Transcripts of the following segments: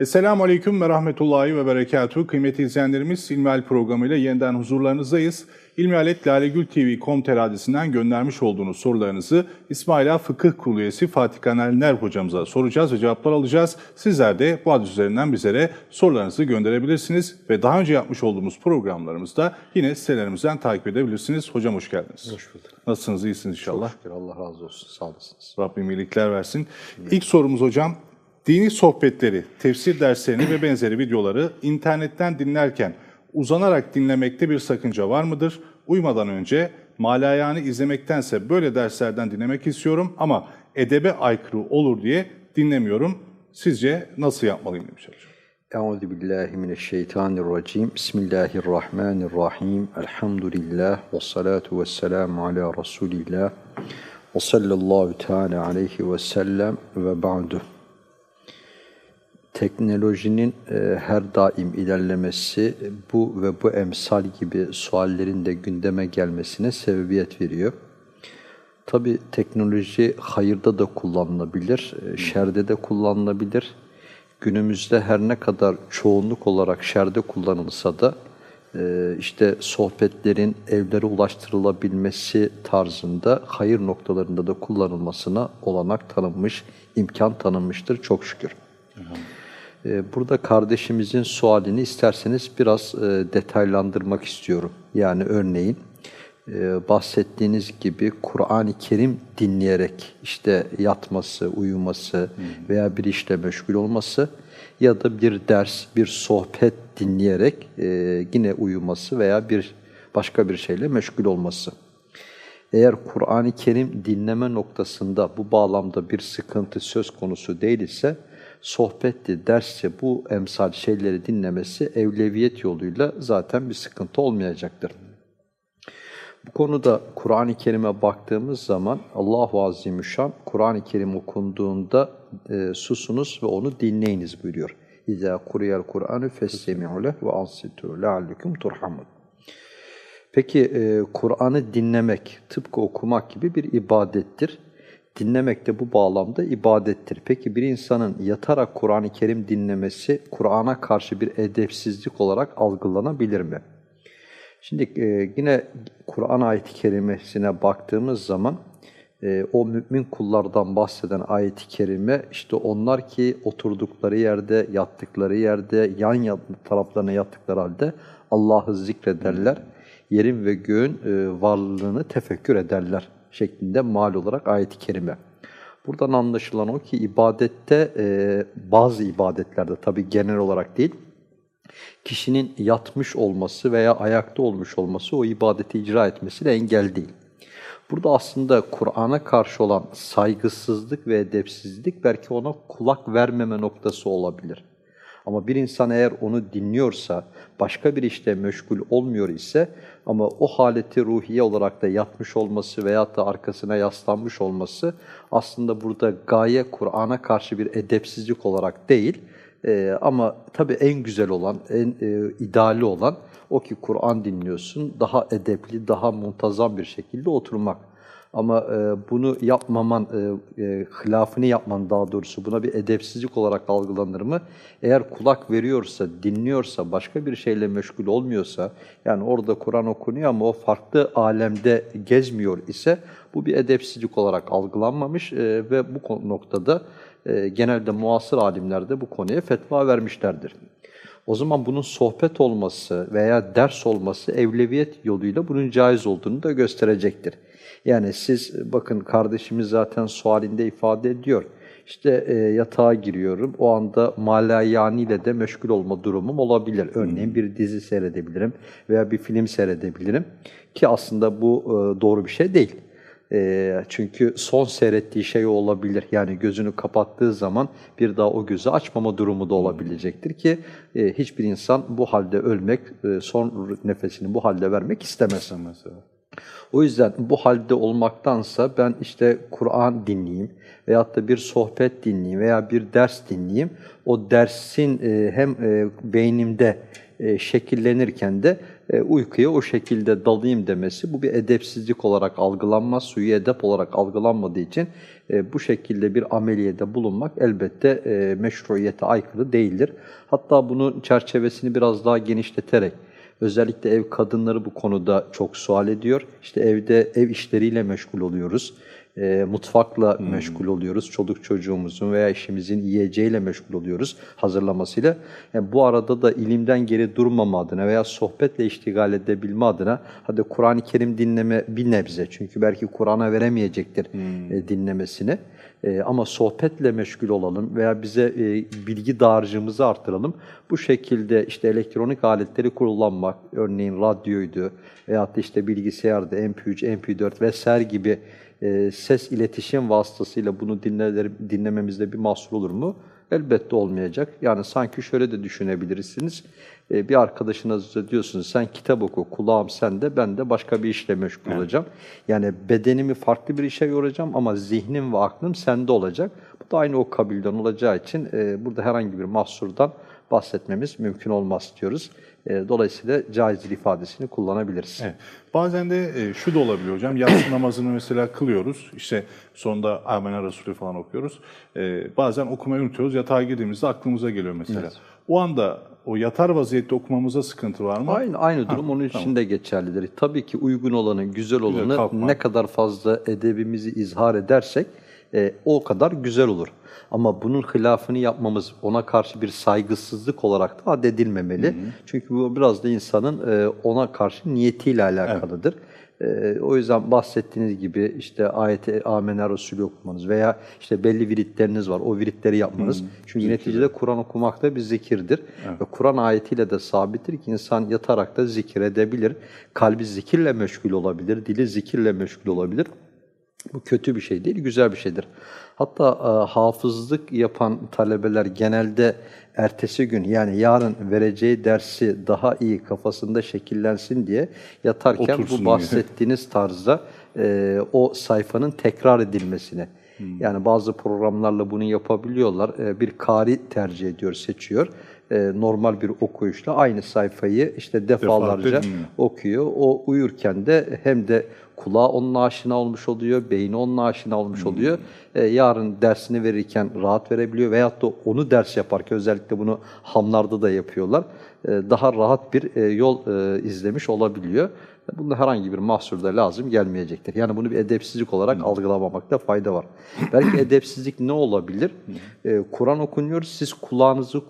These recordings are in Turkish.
Esselamu Aleyküm ve Rahmetullahi ve Berekatuhu. Kıymetli izleyenlerimiz İlmihal programıyla yeniden huzurlarınızdayız. İlmihaletlalegültv.com.tr adresinden göndermiş olduğunuz sorularınızı İsmaila Fıkıh Kurulu üyesi Fatih Kanerler hocamıza soracağız ve cevaplar alacağız. Sizler de bu adres üzerinden bizlere sorularınızı gönderebilirsiniz ve daha önce yapmış olduğumuz programlarımızda yine sitelerimizden takip edebilirsiniz. Hocam hoş geldiniz. Hoş bulduk. Nasılsınız? İyisiniz inşallah. Çok şükür Allah razı olsun. Sağ olasınız. Rabbim iyilikler versin. İlk sorumuz hocam, dini sohbetleri, tefsir derslerini ve benzeri videoları internetten dinlerken uzanarak dinlemekte bir sakınca var mıdır? Uyumadan önce malayani izlemektense böyle derslerden dinlemek istiyorum ama edebe aykırı olur diye dinlemiyorum. Sizce nasıl yapmalıyım demiş hocam. Euzu. Bismillahirrahmanirrahim. Elhamdülillah ve salatu vesselamu ala Resulillah. Ve sallallahu teala aleyhi ve sellem ve ba'du. Teknolojinin e, her daim ilerlemesi bu ve bu emsal gibi suallerin de gündeme gelmesine sebebiyet veriyor. Tabi teknoloji hayırda da kullanılabilir, e, şerde de kullanılabilir. Günümüzde her ne kadar çoğunluk olarak şerde kullanılsa da e, işte sohbetlerin evlere ulaştırılabilmesi tarzında hayır noktalarında da kullanılmasına olanak tanınmış, imkan tanınmıştır çok şükür. E, Burada kardeşimizin sualini isterseniz biraz e, detaylandırmak istiyorum. Yani örneğin e, bahsettiğiniz gibi Kur'an-ı Kerim dinleyerek işte yatması, uyuması veya bir işle meşgul olması ya da bir ders, bir sohbet dinleyerek e, yine uyuması veya bir başka bir şeyle meşgul olması. Eğer Kur'an-ı Kerim dinleme noktasında bu bağlamda bir sıkıntı söz konusu değil ise sohbetti, dersse bu emsal şeyleri dinlemesi evleviyet yoluyla zaten bir sıkıntı olmayacaktır. Bu konuda Kur'an-ı Kerim'e baktığımız zaman Allahu Azimüşşan Kur'an-ı Kerim okunduğunda e, susunuz ve onu dinleyiniz buyuruyor. İza kuriyel Kur'anu festemi'u leh ve ansitu leallekum turhamun. Peki e, Kur'an'ı dinlemek tıpkı okumak gibi bir ibadettir. Dinlemek de bu bağlamda ibadettir. Peki bir insanın yatarak Kur'an-ı Kerim dinlemesi Kur'an'a karşı bir edepsizlik olarak algılanabilir mi? Şimdi e, yine Kur'an ayeti kerimesine baktığımız zaman e, o mümin kullardan bahseden ayeti kerime işte onlar ki oturdukları yerde, yattıkları yerde, yan taraflarına yattıkları halde Allah'ı zikrederler. Yerin ve göğün e, varlığını tefekkür ederler şeklinde mal olarak ayeti kerime. Buradan anlaşılan o ki ibadette e, bazı ibadetlerde tabi genel olarak değil, kişinin yatmış olması veya ayakta olmuş olması o ibadeti icra etmesine engel değil. Burada aslında Kur'an'a karşı olan saygısızlık ve edepsizlik belki ona kulak vermeme noktası olabilir. Ama bir insan eğer onu dinliyorsa, başka bir işte meşgul olmuyor ise ama o haleti ruhiye olarak da yatmış olması veyahut da arkasına yaslanmış olması aslında burada gaye Kur'an'a karşı bir edepsizlik olarak değil, ee, ama tabii en güzel olan, en e, ideali olan o ki Kur'an dinliyorsun, daha edepli, daha muntazam bir şekilde oturmak. Ama e, bunu yapmaman, e, e, hilafını yapman daha doğrusu buna bir edepsizlik olarak algılanır mı? Eğer kulak veriyorsa, dinliyorsa, başka bir şeyle meşgul olmuyorsa, yani orada Kur'an okunuyor ama o farklı alemde gezmiyor ise bu bir edepsizlik olarak algılanmamış e, ve bu noktada e, genelde muasır alimler de bu konuya fetva vermişlerdir. O zaman bunun sohbet olması veya ders olması evleviyet yoluyla bunun caiz olduğunu da gösterecektir. Yani siz bakın kardeşimiz zaten sualinde ifade ediyor. İşte e, yatağa giriyorum. O anda malayani ile de meşgul olma durumum olabilir. Örneğin bir dizi seyredebilirim veya bir film seyredebilirim. Ki aslında bu e, doğru bir şey değil. E, çünkü son seyrettiği şey olabilir. Yani gözünü kapattığı zaman bir daha o gözü açmama durumu da olabilecektir ki e, hiçbir insan bu halde ölmek, e, son nefesini bu halde vermek istemez. Mesela. O yüzden bu halde olmaktansa ben işte Kur'an dinleyeyim veyahut da bir sohbet dinleyeyim veya bir ders dinleyeyim. O dersin e, hem e, beynimde e, şekillenirken de uykuya o şekilde dalayım demesi bu bir edepsizlik olarak algılanmaz, suyu edep olarak algılanmadığı için bu şekilde bir ameliyede bulunmak elbette meşruiyete aykırı değildir. Hatta bunun çerçevesini biraz daha genişleterek özellikle ev kadınları bu konuda çok sual ediyor. İşte evde ev işleriyle meşgul oluyoruz. E, mutfakla meşgul oluyoruz. Çoluk çocuğumuzun veya eşimizin yiyeceğiyle meşgul oluyoruz hazırlamasıyla. Yani bu arada da ilimden geri durmama adına veya sohbetle iştigal edebilme adına hadi Kur'an-ı Kerim dinleme bir nebze. Çünkü belki Kur'an'a veremeyecektir e, dinlemesini. E, ama sohbetle meşgul olalım veya bize e, bilgi dağarcığımızı artıralım. Bu şekilde işte elektronik aletleri kullanmak, örneğin radyoydu veyahut da işte bilgisayarda MP3, MP4 vesaire gibi e, ses iletişim vasıtasıyla bunu dinler, dinlememizde bir mahsur olur mu? Elbette olmayacak. Yani sanki şöyle de düşünebilirsiniz. E, bir arkadaşınızla diyorsunuz sen kitap oku, kulağım sende, ben de başka bir işle meşgul olacağım. Yani bedenimi farklı bir işe yoracağım ama zihnim ve aklım sende olacak. Bu da aynı o kabilden olacağı için e, burada herhangi bir mahsurdan bahsetmemiz mümkün olmaz diyoruz. E, dolayısıyla caizdir ifadesini kullanabiliriz. Evet. Bazen de e, şu da olabiliyor hocam. Yatsı namazını mesela kılıyoruz. İşte sonunda Amenna Resulü falan okuyoruz. E, bazen okumayı unutuyoruz. Yatağa girdiğimizde aklımıza geliyor mesela. Evet. O anda o yatar vaziyette okumamıza sıkıntı var mı? Aynı aynı durum onun için de geçerlidir. Tabii ki uygun olanı, güzel olanı kalkmak. ne kadar fazla edebimizi izhar edersek e, o kadar güzel olur. Ama bunun hilafını yapmamız ona karşı bir saygısızlık olarak da addedilmemeli. Çünkü bu biraz da insanın e, ona karşı niyetiyle alakalıdır. E, o yüzden bahsettiğiniz gibi işte ayeti Amener Resulü okumanız veya işte belli viritleriniz var. O viritleri yapmanız. Çünkü neticede Kur'an okumak da bir zikirdir. Ve Kur'an ayetiyle de sabittir ki insan yatarak da zikir edebilir. Kalbi zikirle meşgul olabilir. Dili zikirle meşgul olabilir. Bu kötü bir şey değil, güzel bir şeydir. Hatta e, hafızlık yapan talebeler genelde ertesi gün yani yarın vereceği dersi daha iyi kafasında şekillensin diye yatarken Otursun bu diye. bahsettiğiniz tarzda e, o sayfanın tekrar edilmesini. Yani bazı programlarla bunu yapabiliyorlar. E, bir kari tercih ediyor, seçiyor. E, normal bir okuyuşla aynı sayfayı işte defalarca dinliyor. okuyor. O uyurken de hem de kulağı onunla aşina olmuş oluyor, beyni onunla aşina olmuş oluyor. E, yarın dersini verirken rahat verebiliyor veyahut da onu ders yaparken özellikle bunu hamlarda da yapıyorlar. E, daha rahat bir e, yol e, izlemiş olabiliyor. Bunda herhangi bir mahsur da lazım gelmeyecektir. Yani bunu bir edepsizlik olarak algılamamakta fayda var. Belki edepsizlik ne olabilir? Ee, Kur'an okunuyor, siz kulağınızı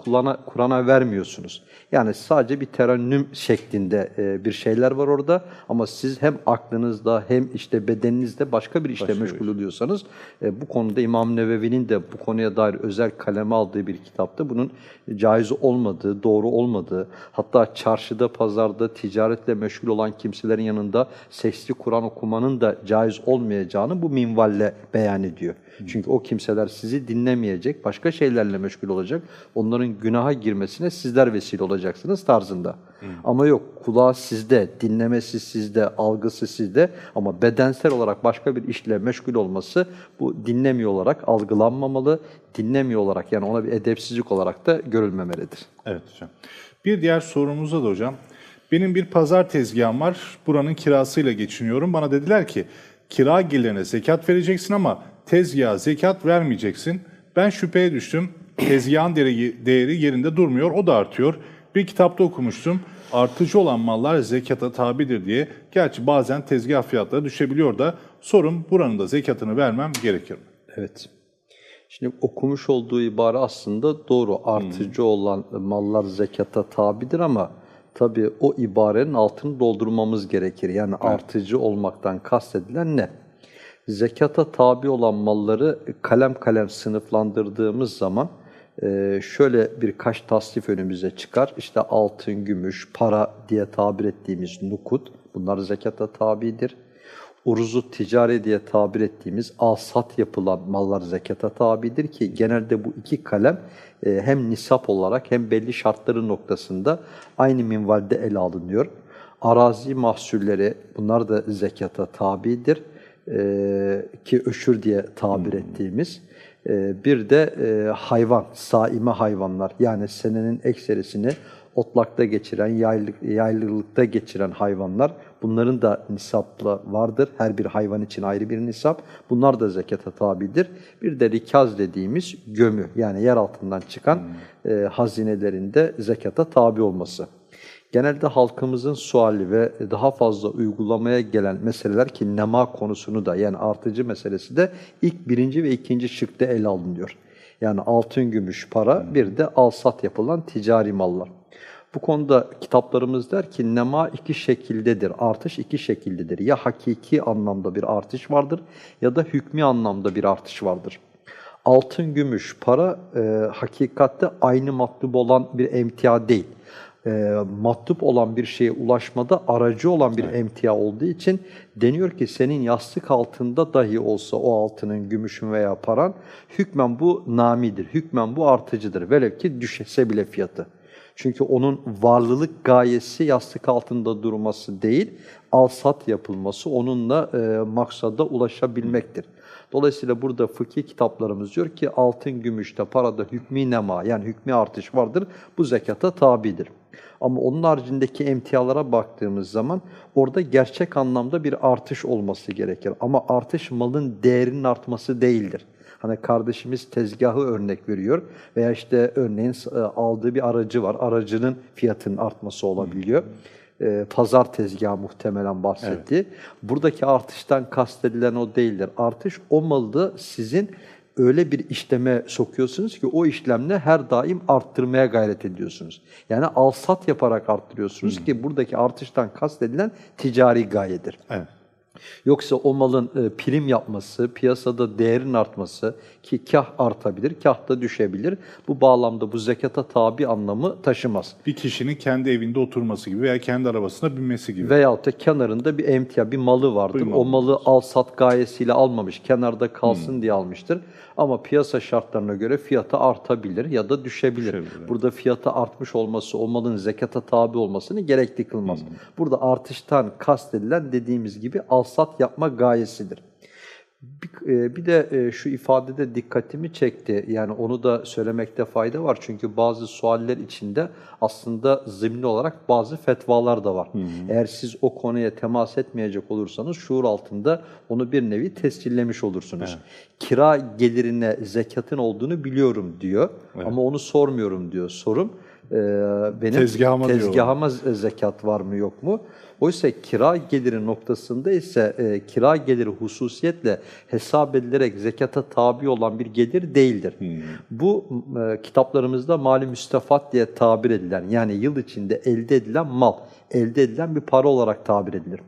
Kur'an'a vermiyorsunuz. Yani sadece bir terennüm şeklinde e, bir şeyler var orada ama siz hem aklınızda hem işte bedeninizde başka bir işle Başka bir meşgul oluyorsanız e, bu konuda İmam Nevevi'nin de bu konuya dair özel kaleme aldığı bir kitapta bunun caiz olmadığı, doğru olmadığı, hatta çarşıda, pazarda ticaretle meşgul olan kimselerin yanında sesli Kur'an okumanın da caiz olmayacağını bu minvalle beyan ediyor. Çünkü o kimseler sizi dinlemeyecek, başka şeylerle meşgul olacak. Onların günaha girmesine sizler vesile olacaksınız tarzında. Ama yok, kulağı sizde, dinlemesi sizde, algısı sizde ama bedensel olarak başka bir işle meşgul olması bu dinlemiyor olarak algılanmamalı, dinlemiyor olarak yani ona bir edepsizlik olarak da görülmemelidir. Evet hocam. Bir diğer sorumuzda da hocam. Benim bir pazar tezgahım var. Buranın kirasıyla geçiniyorum. Bana dediler ki kira gelirine zekat vereceksin ama tezgaha zekat vermeyeceksin. Ben şüpheye düştüm. Tezgahın değeri, değeri yerinde durmuyor. O da artıyor. Bir kitapta okumuştum. Artıcı olan mallar zekata tabidir diye. Gerçi bazen tezgah fiyatları düşebiliyor da sorum buranın da zekatını vermem gerekir mi? Evet. Şimdi okumuş olduğu ibare aslında doğru. Artıcı olan mallar zekata tabidir ama tabii o ibarenin altını doldurmamız gerekir. Yani artıcı olmaktan kastedilen ne? Zekata tabi olan malları kalem kalem sınıflandırdığımız zaman e, şöyle birkaç tasnif önümüze çıkar. İşte altın, gümüş, para diye tabir ettiğimiz nukut bunlar zekata tabidir. Uruzu ticari diye tabir ettiğimiz al-sat yapılan mallar zekata tabidir ki genelde bu iki kalem e, hem nisap olarak hem belli şartları noktasında aynı minvalde ele alınıyor. Arazi mahsulleri bunlar da zekata tabidir e, ki öşür diye tabir ettiğimiz. E, bir de e, hayvan, saime hayvanlar yani senenin ekserisini otlakta geçiren, yaylı, yaylılıkta geçiren hayvanlar bunların da nisapla vardır. Her bir hayvan için ayrı bir nisap. Bunlar da zekata tabidir. Bir de rikaz dediğimiz gömü yani yer altından çıkan e, hazinelerinde zekata tabi olması. Genelde halkımızın suali ve daha fazla uygulamaya gelen meseleler ki nema konusunu da yani artıcı meselesi de ilk birinci ve ikinci şıkta ele alınıyor. Yani altın, gümüş, para bir de alsat yapılan ticari mallar. Bu konuda kitaplarımız der ki nema iki şekildedir, artış iki şekildedir. Ya hakiki anlamda bir artış vardır ya da hükmü anlamda bir artış vardır. Altın, gümüş, para e, hakikatte aynı matlub olan bir emtia değil. E, matlup olan bir şeye ulaşmada aracı olan bir emtia olduğu için deniyor ki senin yastık altında dahi olsa o altının, gümüşün veya paran hükmen bu namidir, hükmen bu artıcıdır. Velev ki düşese bile fiyatı. Çünkü onun varlılık gayesi yastık altında durması değil, alsat yapılması, onunla e, maksada ulaşabilmektir. Dolayısıyla burada fıkhi kitaplarımız diyor ki altın, gümüşte, parada hükmü nema yani hükmü artış vardır. Bu zekata tabidir. Ama onun haricindeki emtialara baktığımız zaman orada gerçek anlamda bir artış olması gerekir. Ama artış malın değerinin artması değildir. Hani kardeşimiz tezgahı örnek veriyor veya işte örneğin e, aldığı bir aracı var. Aracının fiyatının artması olabiliyor. E, pazar tezgahı muhtemelen bahsetti. Buradaki artıştan kastedilen o değildir. Artış o malı sizin öyle bir işleme sokuyorsunuz ki o işlemle her daim arttırmaya gayret ediyorsunuz. Yani alsat yaparak arttırıyorsunuz ki buradaki artıştan kastedilen ticari gayedir. Evet. Yoksa o malın e, prim yapması, piyasada değerin artması ki kah artabilir, kah da düşebilir. Bu bağlamda bu zekata tabi anlamı taşımaz. Bir kişinin kendi evinde oturması gibi veya kendi arabasına binmesi gibi. Veyahut da kenarında bir emtia, bir malı vardır. Malı o malı al sat gayesiyle almamış, kenarda kalsın diye almıştır. Ama piyasa şartlarına göre fiyatı artabilir ya da düşebilir. Düşebilir. Burada fiyatı artmış olması, o malın zekata tabi olmasını gerekli kılmaz. Burada artıştan kastedilen dediğimiz gibi alsat yapma gayesidir. Bir, e, bir de e, şu ifadede dikkatimi çekti. Yani onu da söylemekte fayda var. Çünkü bazı sualler içinde aslında zimni olarak bazı fetvalar da var. Eğer siz o konuya temas etmeyecek olursanız şuur altında onu bir nevi tescillemiş olursunuz. Kira gelirine zekatın olduğunu biliyorum diyor. Ama onu sormuyorum diyor. Sorum e, benim Tezgahıma tezgahıma zekat var mı yok mu? Oysa kira geliri noktasında ise e, kira geliri hususiyetle hesap edilerek zekata tabi olan bir gelir değildir. Bu e, kitaplarımızda mali müstefat diye tabir edilen yani yıl içinde elde edilen mal, elde edilen bir para olarak tabir edilir.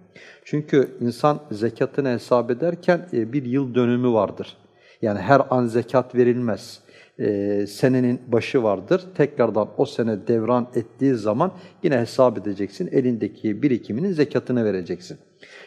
Çünkü insan zekatını hesap ederken e, bir yıl dönümü vardır. Yani her an zekat verilmez e, senenin başı vardır. Tekrardan o sene devran ettiği zaman yine hesap edeceksin. Elindeki birikiminin zekatını vereceksin.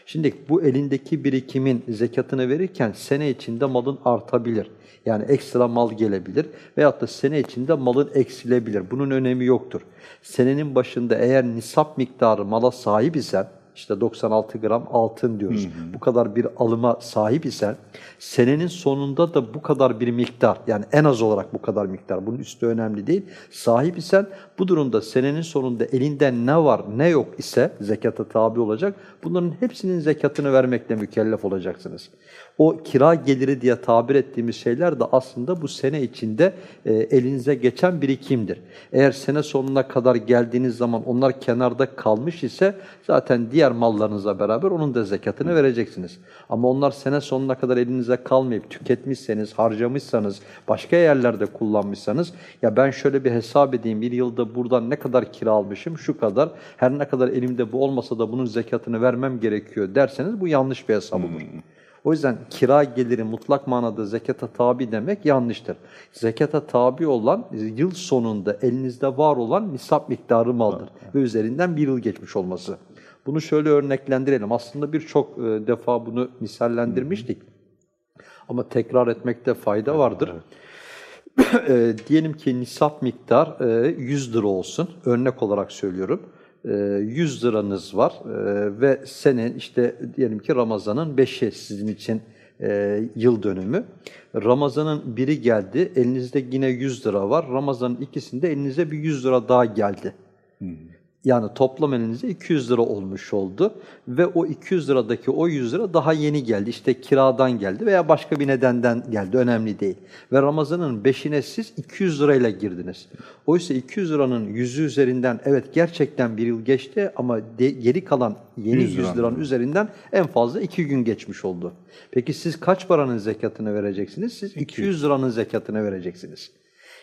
Şimdi bu elindeki birikimin zekatını verirken sene içinde malın artabilir. Yani ekstra mal gelebilir veyahut da sene içinde malın eksilebilir. Bunun önemi yoktur. Senenin başında eğer nisap miktarı mala sahip isen, işte 96 gram altın diyoruz. Bu kadar bir alıma sahip isen senenin sonunda da bu kadar bir miktar yani en az olarak bu kadar miktar bunun üstü önemli değil. Sahip isen bu durumda senenin sonunda elinde ne var ne yok ise zekata tabi olacak. Bunların hepsinin zekatını vermekle mükellef olacaksınız. O kira geliri diye tabir ettiğimiz şeyler de aslında bu sene içinde e, elinize geçen birikimdir. Eğer sene sonuna kadar geldiğiniz zaman onlar kenarda kalmış ise zaten diğer mallarınızla beraber onun da zekatını vereceksiniz. Ama onlar sene sonuna kadar elinize kalmayıp tüketmişseniz, harcamışsanız, başka yerlerde kullanmışsanız ya ben şöyle bir hesap edeyim bir yılda buradan ne kadar kira almışım şu kadar her ne kadar elimde bu olmasa da bunun zekatını vermem gerekiyor derseniz bu yanlış bir hesap olur. O yüzden kira geliri mutlak manada zekata tabi demek yanlıştır. Zekata tabi olan yıl sonunda elinizde var olan nisap miktarı maldır ve üzerinden bir yıl geçmiş olması. Bunu şöyle örneklendirelim. Aslında birçok e, defa bunu misallendirmiştik. Ama tekrar etmekte fayda vardır. E, diyelim ki nisap miktar e, 100 lira olsun. Örnek olarak söylüyorum. E, 100 liranız var e, ve senin işte diyelim ki Ramazan'ın 5'i sizin için e, yıl dönümü. Ramazan'ın biri geldi, elinizde yine 100 lira var. Ramazan'ın ikisinde elinize bir 100 lira daha geldi. Yani toplam elinize 200 lira olmuş oldu ve o 200 liradaki o 100 lira daha yeni geldi. İşte kiradan geldi veya başka bir nedenden geldi. Önemli değil. Ve Ramazan'ın beşine siz 200 lirayla girdiniz. Oysa 200 liranın yüzü üzerinden evet gerçekten bir yıl geçti ama de- geri kalan yeni 100 100 liranın. üzerinden en fazla 2 gün geçmiş oldu. Peki siz kaç paranın zekatını vereceksiniz? Siz 200 liranın zekatını vereceksiniz.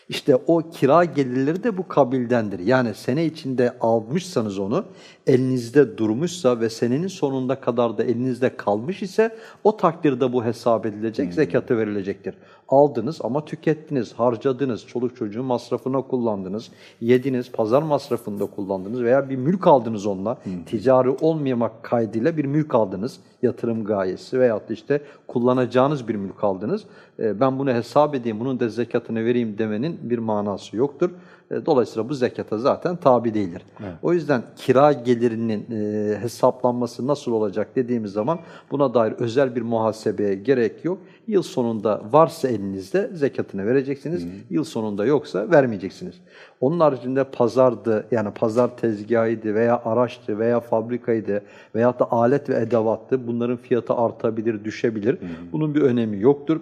İşte o kira gelirleri de bu kabildendir. Yani sene içinde almışsanız onu, elinizde durmuşsa ve senenin sonunda kadar da elinizde kalmış ise o takdirde bu hesap edilecek, zekatı verilecektir. Aldınız ama tükettiniz, harcadınız, çoluk çocuğun masrafına kullandınız, yediniz, pazar masrafında kullandınız veya bir mülk aldınız onunla, ticari olmamak kaydıyla bir mülk aldınız, yatırım gayesi veyahut da işte kullanacağınız bir mülk aldınız. E, Ben bunu hesap edeyim, bunun da zekatını vereyim demenin bir manası yoktur. E, Dolayısıyla bu zekata zaten tabi değildir. O yüzden kira gelirinin e, hesaplanması nasıl olacak dediğimiz zaman buna dair özel bir muhasebeye gerek yok. Yıl sonunda varsa elinizde zekatını vereceksiniz. Yıl sonunda yoksa vermeyeceksiniz. Onun haricinde pazardı yani pazar tezgahıydı veya araçtı veya fabrikaydı veya da alet ve edevattı. Bunların fiyatı artabilir, düşebilir. Bunun bir önemi yoktur.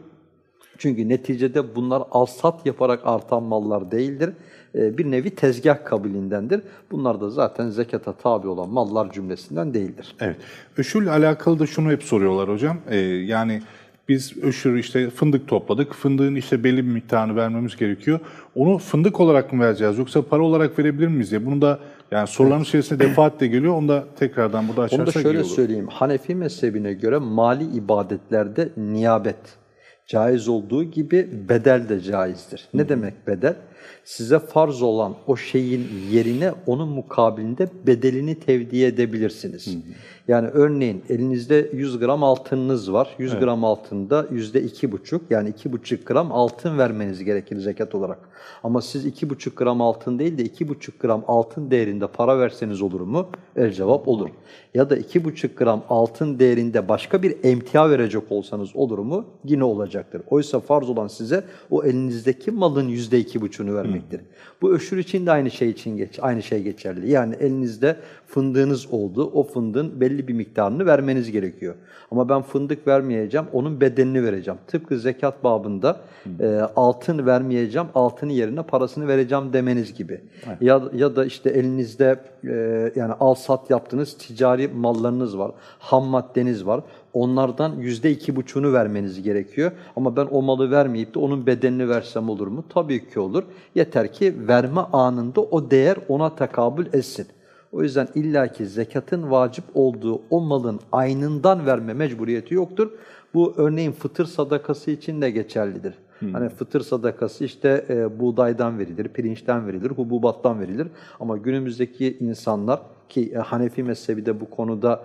Çünkü neticede bunlar al-sat yaparak artan mallar değildir. Ee, Bir nevi tezgah kabilindendir. Bunlar da zaten zekata tabi olan mallar cümlesinden değildir. Evet. Öşürle alakalı da şunu hep soruyorlar hocam. Ee, yani biz öşür işte fındık topladık. Fındığın işte belli bir miktarını vermemiz gerekiyor. Onu fındık olarak mı vereceğiz yoksa para olarak verebilir miyiz diye. Bunu da yani soruların içerisinde defaatle geliyor. Onu da tekrardan burada Onu açarsak da iyi şöyle olur. söyleyeyim. Hanefi mezhebine göre mali ibadetlerde niyabet caiz olduğu gibi bedel de caizdir. Ne demek bedel? size farz olan o şeyin yerine onun mukabilinde bedelini tevdi edebilirsiniz. Hı. Yani örneğin elinizde 100 gram altınınız var. 100 evet. gram altında %2,5 yani 2,5 gram altın vermeniz gerekir zekat olarak. Ama siz 2,5 gram altın değil de 2,5 gram altın değerinde para verseniz olur mu? El cevap olur. Ya da 2,5 gram altın değerinde başka bir emtia verecek olsanız olur mu? Yine olacaktır. Oysa farz olan size o elinizdeki malın %2,5'ünü ödülünü vermektir. Hı. Bu öşür için de aynı şey için geç, aynı şey geçerli. Yani elinizde fındığınız oldu. O fındığın belli bir miktarını vermeniz gerekiyor. Ama ben fındık vermeyeceğim, onun bedenini vereceğim. Tıpkı zekat babında Hı. e, altın vermeyeceğim, altını yerine parasını vereceğim demeniz gibi. Aynen. Ya ya da işte elinizde e, yani al sat yaptığınız ticari mallarınız var, ham maddeniz var. Onlardan yüzde iki buçuğunu vermeniz gerekiyor. Ama ben o malı vermeyip de onun bedelini versem olur mu? Tabii ki olur. Yeter ki verme anında o değer ona tekabül etsin. O yüzden illaki zekatın vacip olduğu o malın aynından verme mecburiyeti yoktur. Bu örneğin fıtır sadakası için de geçerlidir. Hani fıtır sadakası işte e, buğdaydan verilir, pirinçten verilir, hububattan verilir. Ama günümüzdeki insanlar ki e, Hanefi mezhebi de bu konuda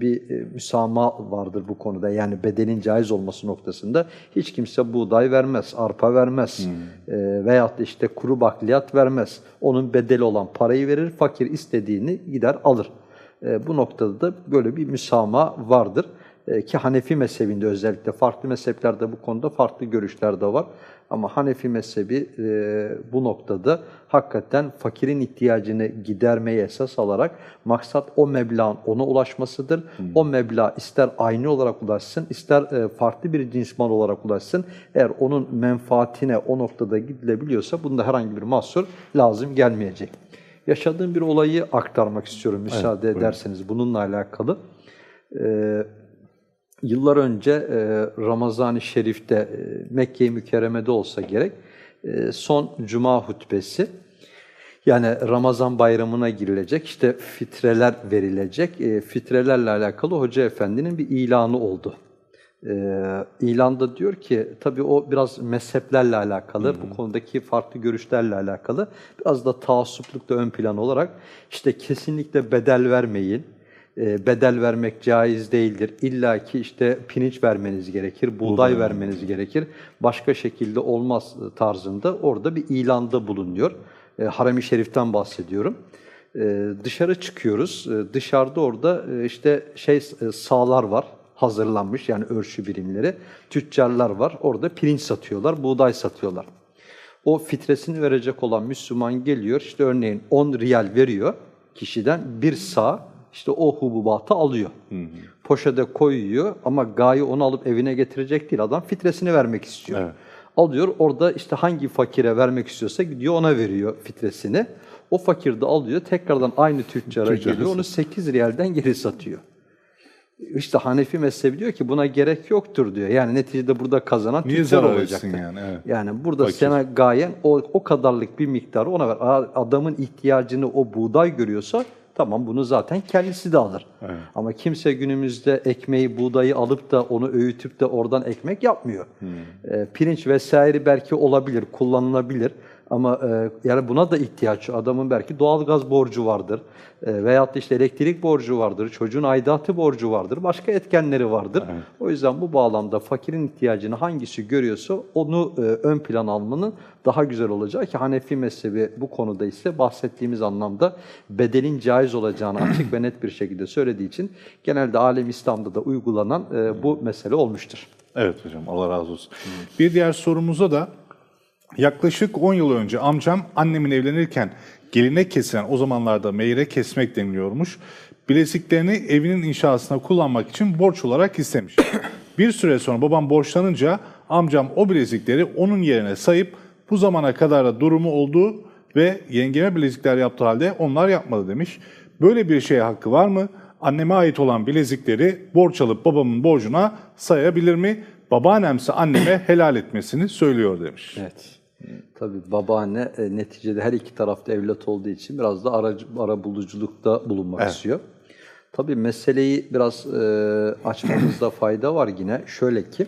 bir e, müsamaha vardır bu konuda. Yani bedelin caiz olması noktasında hiç kimse buğday vermez, arpa vermez e, veyahut da işte kuru bakliyat vermez. Onun bedeli olan parayı verir, fakir istediğini gider alır. E, bu noktada da böyle bir müsamaha vardır. E, ki Hanefi mezhebinde özellikle farklı mezheplerde bu konuda farklı görüşler de var. Ama Hanefi mezhebi e, bu noktada hakikaten fakirin ihtiyacını gidermeyi esas alarak maksat o meblağın ona ulaşmasıdır. O meblağ ister aynı olarak ulaşsın, ister e, farklı bir cins mal olarak ulaşsın. Eğer onun menfaatine o noktada gidilebiliyorsa bunda herhangi bir mahsur lazım gelmeyecek. Yaşadığım bir olayı aktarmak istiyorum müsaade buyurun. ederseniz bununla alakalı. Ee, yıllar önce e, Ramazan-ı Şerif'te e, Mekke-i Mükerreme'de olsa gerek e, son cuma hutbesi yani Ramazan bayramına girilecek işte fitreler verilecek. E, fitrelerle alakalı Hoca Efendi'nin bir ilanı oldu. Ee, ilanda diyor ki, tabii o biraz mezheplerle alakalı, bu konudaki farklı görüşlerle alakalı, biraz da taassupluk da ön plan olarak, işte kesinlikle bedel vermeyin, e, bedel vermek caiz değildir. İlla ki işte pirinç vermeniz gerekir, buğday vermeniz gerekir, başka şekilde olmaz tarzında orada bir ilanda bulunuyor. E, Harem-i Şerif'ten bahsediyorum. E, dışarı çıkıyoruz, E, dışarıda orada e, işte şey e, sağlar var, hazırlanmış yani ölçü birimleri. Tüccarlar var. Orada pirinç satıyorlar, buğday satıyorlar. O fitresini verecek olan Müslüman geliyor, işte örneğin 10 riyal veriyor kişiden bir sağ işte o hububatı alıyor. Poşete koyuyor ama gaye onu alıp evine getirecek değil. Adam fitresini vermek istiyor. Evet. Alıyor orada işte hangi fakire vermek istiyorsa gidiyor ona veriyor fitresini. O fakir de alıyor tekrardan aynı tüccara Tüccara geliyor onu 8 riyalden geri satıyor. İşte Hanefi mezhebi diyor ki buna gerek yoktur diyor. Yani neticede burada kazanan Niye tüccar etsin yani? Evet. Yani burada Fakir. sana gayen o, o kadarlık bir miktarı ona ver. Adamın ihtiyacını o buğday görüyorsa tamam bunu zaten kendisi de alır. Evet. Ama kimse günümüzde ekmeği, buğdayı alıp da onu öğütüp de oradan ekmek yapmıyor. Hmm. Ee, pirinç vesaire belki olabilir, kullanılabilir. Ama e, yani buna da ihtiyaç. Adamın belki doğalgaz borcu vardır. E, veyahut da işte elektrik borcu vardır. Çocuğun aidatı borcu vardır. Başka etkenleri vardır. O yüzden bu bağlamda fakirin ihtiyacını hangisi görüyorsa onu e, ön plan almanın daha güzel olacağı ki Hanefi mezhebi bu konuda ise bahsettiğimiz anlamda bedelin caiz olacağını açık ve net bir şekilde söylediği için genelde alem İslam'da da uygulanan e, bu mesele olmuştur. Evet hocam Allah razı olsun. Bir diğer sorumuza da yaklaşık 10 yıl önce amcam annemin evlenirken geline kesilen o zamanlarda meyre kesmek deniliyormuş. Bileziklerini evinin inşasına kullanmak için borç olarak istemiş. bir süre sonra babam borçlanınca amcam o bilezikleri onun yerine sayıp bu zamana kadar da durumu olduğu ve yengeme bilezikler yaptığı halde onlar yapmadı demiş. Böyle bir şeye hakkı var mı? Anneme ait olan bilezikleri borç alıp babamın borcuna sayabilir mi? Babaannemse anneme helal etmesini söylüyor demiş. Evet. Tabii babaanne e, neticede her iki tarafta evlat olduğu için biraz da aracı, ara buluculukta bulunmak Evet. istiyor. Tabii meseleyi biraz e, açmamızda fayda var yine. Şöyle ki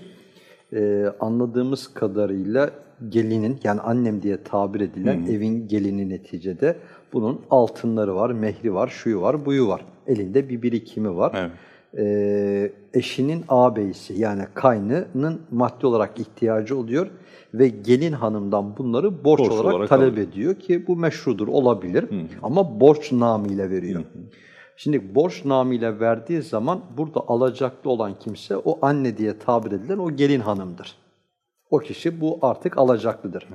e, anladığımız kadarıyla gelinin yani annem diye tabir edilen evin gelini neticede bunun altınları var, mehri var, şuyu var, buyu var. Elinde bir birikimi var. Evet. Ee, eşinin ağabeyisi yani kaynının maddi olarak ihtiyacı oluyor ve gelin hanımdan bunları borç, Borç olarak, olarak talep alıyor. ediyor ki bu meşrudur olabilir ama borç namıyla veriyor. Şimdi borç namıyla verdiği zaman burada alacaklı olan kimse o anne diye tabir edilen o gelin hanımdır. O kişi bu artık alacaklıdır.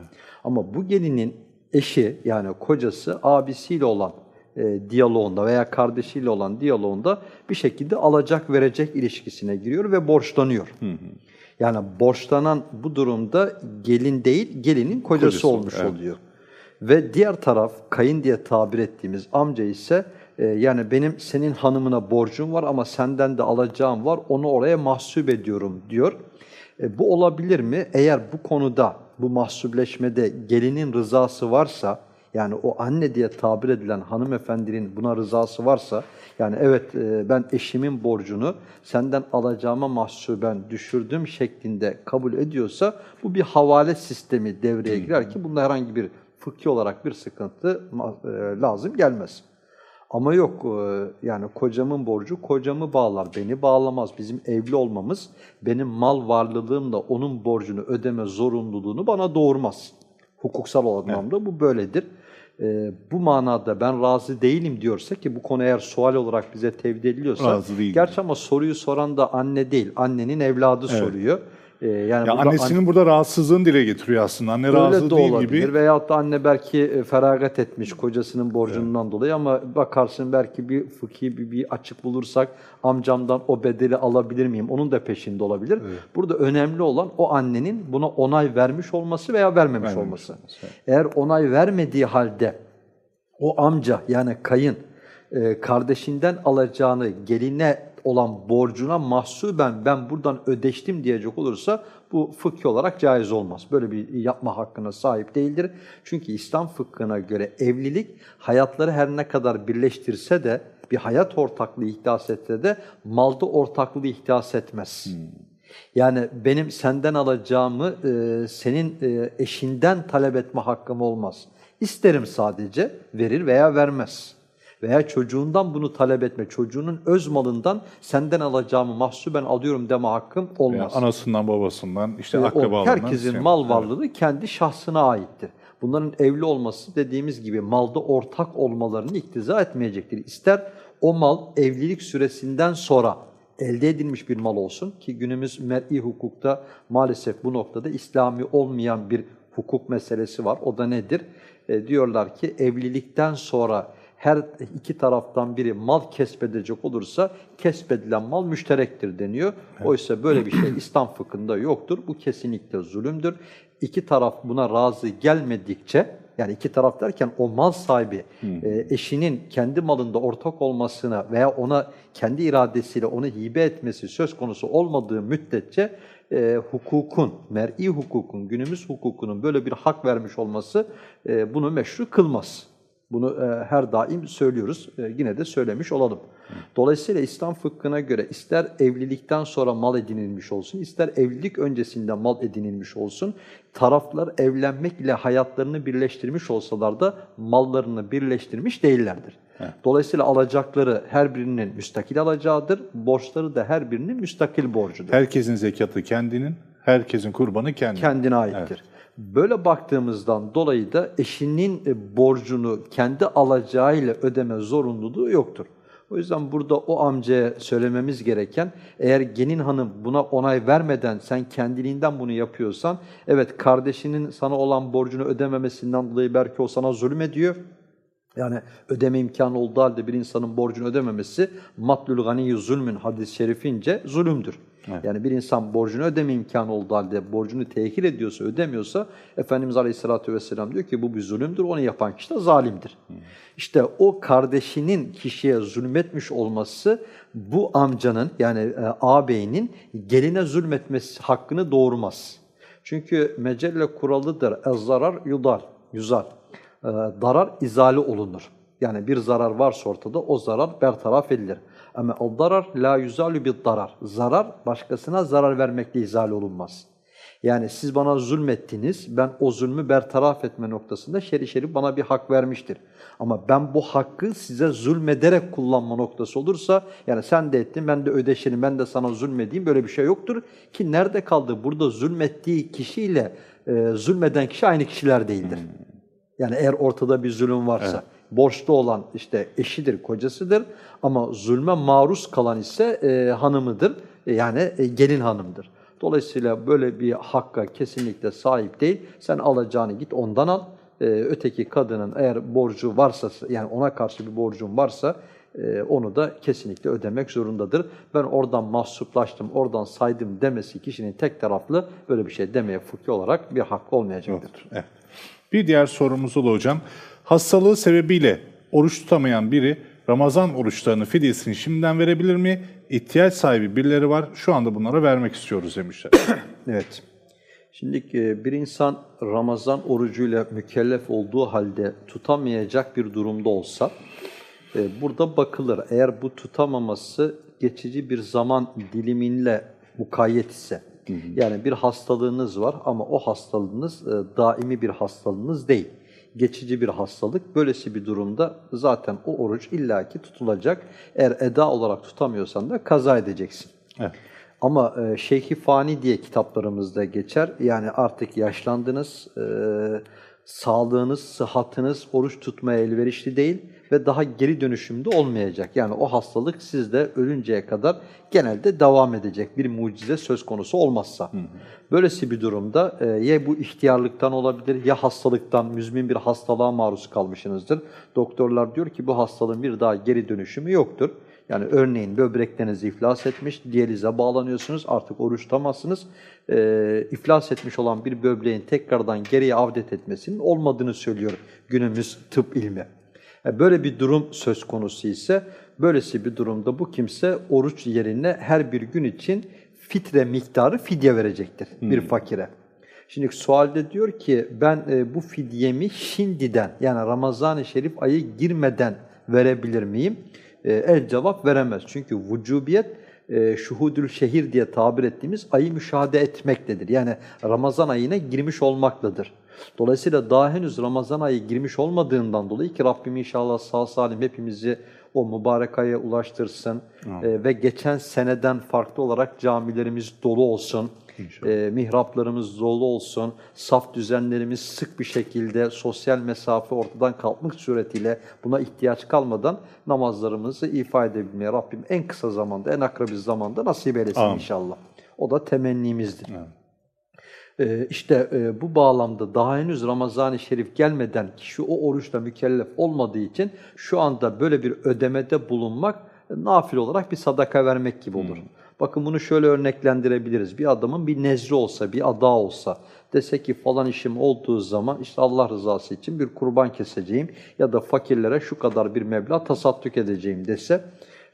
Ama bu gelinin eşi yani kocası abisiyle olan e, diyaloğunda veya kardeşiyle olan diyaloğunda bir şekilde alacak verecek ilişkisine giriyor ve borçlanıyor. Yani borçlanan bu durumda gelin değil gelinin kocası, Kocası, olmuş evet. oluyor. Ve diğer taraf kayın diye tabir ettiğimiz amca ise e, yani benim senin hanımına borcum var ama senden de alacağım var onu oraya mahsup ediyorum diyor. E, bu olabilir mi? Eğer bu konuda bu mahsupleşmede gelinin rızası varsa yani o anne diye tabir edilen hanımefendinin buna rızası varsa yani evet e, ben eşimin borcunu senden alacağıma mahsuben düşürdüm şeklinde kabul ediyorsa bu bir havale sistemi devreye girer ki bunda herhangi bir fıkhi olarak bir sıkıntı e, lazım gelmez. Ama yok e, yani kocamın borcu kocamı bağlar, beni bağlamaz. Bizim evli olmamız benim mal varlığımla onun borcunu ödeme zorunluluğunu bana doğurmaz. Hukuksal anlamda bu böyledir. E, bu manada ben razı değilim diyorsa ki bu konu eğer sual olarak bize tevdi ediliyorsa, Razı değilim. gerçi ama soruyu soran da anne değil, annenin evladı soruyor. E, yani Ya burada annesinin burada rahatsızlığını dile getiriyor aslında. Anne razı Öyle de değil olabilir. gibi. Veyahut da anne belki e, feragat etmiş kocasının borcundan dolayı ama bakarsın belki bir fıkhi bir, bir açık bulursak amcamdan o bedeli alabilir miyim? Onun da peşinde olabilir. Burada önemli olan o annenin buna onay vermiş olması veya vermemiş Vermemiş olması. olması, Eğer onay vermediği halde o amca yani kayın e, kardeşinden alacağını geline olan borcuna mahsuben ben buradan ödeştim diyecek olursa bu fıkhi olarak caiz olmaz. Böyle bir yapma hakkına sahip değildir. Çünkü İslam fıkhına göre evlilik hayatları her ne kadar birleştirse de bir hayat ortaklığı ihdas etse de malda ortaklığı ihdas etmez. Yani benim senden alacağımı e, senin e, eşinden talep etme hakkım olmaz. İsterim sadece verir veya vermez. Veya çocuğundan bunu talep etme, çocuğunun öz malından senden alacağımı mahsuben alıyorum deme hakkım Yani olmaz. anasından babasından işte o akrabalarından. herkesin şey- mal Evet. varlığı kendi şahsına aittir. Bunların evli olması dediğimiz gibi malda ortak olmalarını iktiza etmeyecektir. İster o mal evlilik süresinden sonra elde edilmiş bir mal olsun ki günümüz mer'i hukukta maalesef bu noktada İslami olmayan bir hukuk meselesi var. O da nedir? E, diyorlar ki evlilikten sonra her iki taraftan biri mal kesbedecek olursa kesbedilen mal müşterektir deniyor. Oysa böyle bir şey İslam fıkhında yoktur. Bu kesinlikle zulümdür. İki taraf buna razı gelmedikçe yani iki taraf derken o mal sahibi e, eşinin kendi malında ortak olmasına veya ona kendi iradesiyle onu hibe etmesi söz konusu olmadığı müddetçe e, hukukun, mer'i hukukun, günümüz hukukunun böyle bir hak vermiş olması e, bunu meşru kılmaz. Bunu e, her daim söylüyoruz. E, yine de söylemiş olalım. Dolayısıyla İslam fıkhına göre ister evlilikten sonra mal edinilmiş olsun, ister evlilik öncesinde mal edinilmiş olsun, taraflar evlenmek ile hayatlarını birleştirmiş olsalar da mallarını birleştirmiş değillerdir. Dolayısıyla alacakları her birinin müstakil alacağıdır, borçları da her birinin müstakil borcudur Herkesin zekatı kendinin, herkesin kurbanı kendine. kendine aittir. Böyle baktığımızdan dolayı da eşinin e, borcunu kendi alacağıyla ödeme zorunluluğu yoktur. O yüzden burada o amcaya söylememiz gereken, eğer gelin hanım buna onay vermeden sen kendiliğinden bunu yapıyorsan, evet kardeşinin sana olan borcunu ödememesinden dolayı belki o sana zulüm ediyor. Yani ödeme imkanı olduğu halde bir insanın borcunu ödememesi matlul ganiyyu zulmün hadis-i şerifince zulümdür. Yani bir insan borcunu ödeme imkanı olduğu halde borcunu tehir ediyorsa, ödemiyorsa Efendimiz Aleyhisselatü Vesselam diyor ki bu bir zulümdür, onu yapan kişi de zalimdir. İşte o kardeşinin kişiye zulmetmiş olması bu amcanın yani e, ağabeyinin geline zulmetmesi hakkını doğurmaz. Çünkü mecelle kuralıdır. Ez-zarar yudar, yüzar. E, darar izale olunur. Yani bir zarar varsa ortada o zarar bertaraf edilir. Ama o darar la yüzalü bir darar. Zarar başkasına zarar vermekle izale olunmaz. Yani siz bana zulmettiniz, ben o zulmü bertaraf etme noktasında şer'i şerif bana bir hak vermiştir. Ama ben bu hakkı size zulmederek kullanma noktası olursa, yani sen de ettin, ben de ödeşelim, ben de sana zulmedeyim, böyle bir şey yoktur. Ki nerede kaldı? Burada zulmettiği kişiyle e, zulmeden kişi aynı kişiler değildir. Yani eğer ortada bir zulüm varsa, borçlu olan işte eşidir, kocasıdır ama zulme maruz kalan ise e, hanımıdır, E, yani e, gelin hanımdır. Dolayısıyla böyle bir hakka kesinlikle sahip değil. Sen alacağını git ondan al. E, öteki kadının eğer borcu varsa, yani ona karşı bir borcun varsa e, onu da kesinlikle ödemek zorundadır. Ben oradan mahsuplaştım, oradan saydım demesi kişinin tek taraflı böyle bir şey demeye fıkhi olarak bir hakkı olmayacaktır. Yoktur, Evet. Bir diğer sorumuz da hocam. Hastalığı sebebiyle oruç tutamayan biri Ramazan oruçlarını fidyesini şimdiden verebilir mi? İhtiyaç sahibi birileri var. Şu anda bunlara vermek istiyoruz demişler. Evet. Şimdi e, bir insan Ramazan orucuyla mükellef olduğu halde tutamayacak bir durumda olsa, e, burada bakılır. Eğer bu tutamaması geçici bir zaman diliminle mukayyet ise, yani bir hastalığınız var ama o hastalığınız e, daimi bir hastalığınız değil. Geçici bir hastalık. Böylesi bir durumda zaten o oruç illaki tutulacak. Eğer eda olarak tutamıyorsan da kaza edeceksin. evet. Ama e, Şeyh-i Fani diye kitaplarımızda geçer. Yani artık yaşlandınız, e, sağlığınız, sıhhatiniz oruç tutmaya elverişli değil ve daha geri dönüşümde olmayacak. Yani o hastalık sizde ölünceye kadar genelde devam edecek bir mucize söz konusu olmazsa. Böylesi bir durumda e, ya bu ihtiyarlıktan olabilir ya hastalıktan, müzmin bir hastalığa maruz kalmışsınızdır. Doktorlar diyor ki bu hastalığın bir daha geri dönüşümü yoktur. Yani örneğin böbrekleriniz iflas etmiş, diyalize bağlanıyorsunuz, artık oruç tutamazsınız. Ee, iflas etmiş olan bir böbreğin tekrardan geriye avdet etmesinin olmadığını söylüyor günümüz tıp ilmi. E, Böyle bir durum söz konusu ise, böylesi bir durumda bu kimse oruç yerine her bir gün için fitre miktarı fidye verecektir bir fakire. Şimdi sualde diyor ki ben e, bu fidyemi şimdiden yani Ramazan-ı Şerif ayı girmeden verebilir miyim? E, el cevap veremez. Çünkü vücubiyet e, şuhudül şehir diye tabir ettiğimiz ayı müşahede etmektedir. Yani Ramazan ayına girmiş olmakladır. Dolayısıyla daha henüz Ramazan ayı girmiş olmadığından dolayı ki Rabbim inşallah sağ salim hepimizi o mübarek aya ulaştırsın E, ve geçen seneden farklı olarak camilerimiz dolu olsun. E, mihraplarımız dolu olsun, saf düzenlerimiz sık bir şekilde sosyal mesafe ortadan kalkmak suretiyle buna ihtiyaç kalmadan namazlarımızı ifa edebilmeye Rabbim en kısa zamanda, en akrabi zamanda nasip eylesin Amin. inşallah. O da temennimizdir. Ee, işte e, bu bağlamda daha henüz Ramazan-ı Şerif gelmeden kişi o oruçla mükellef olmadığı için şu anda böyle bir ödemede bulunmak e, nafile olarak bir sadaka vermek gibi olur. Bakın bunu şöyle örneklendirebiliriz. Bir adamın bir nezri olsa, bir ada olsa, dese ki falan işim olduğu zaman işte Allah rızası için bir kurban keseceğim ya da fakirlere şu kadar bir meblağ tasadduk edeceğim dese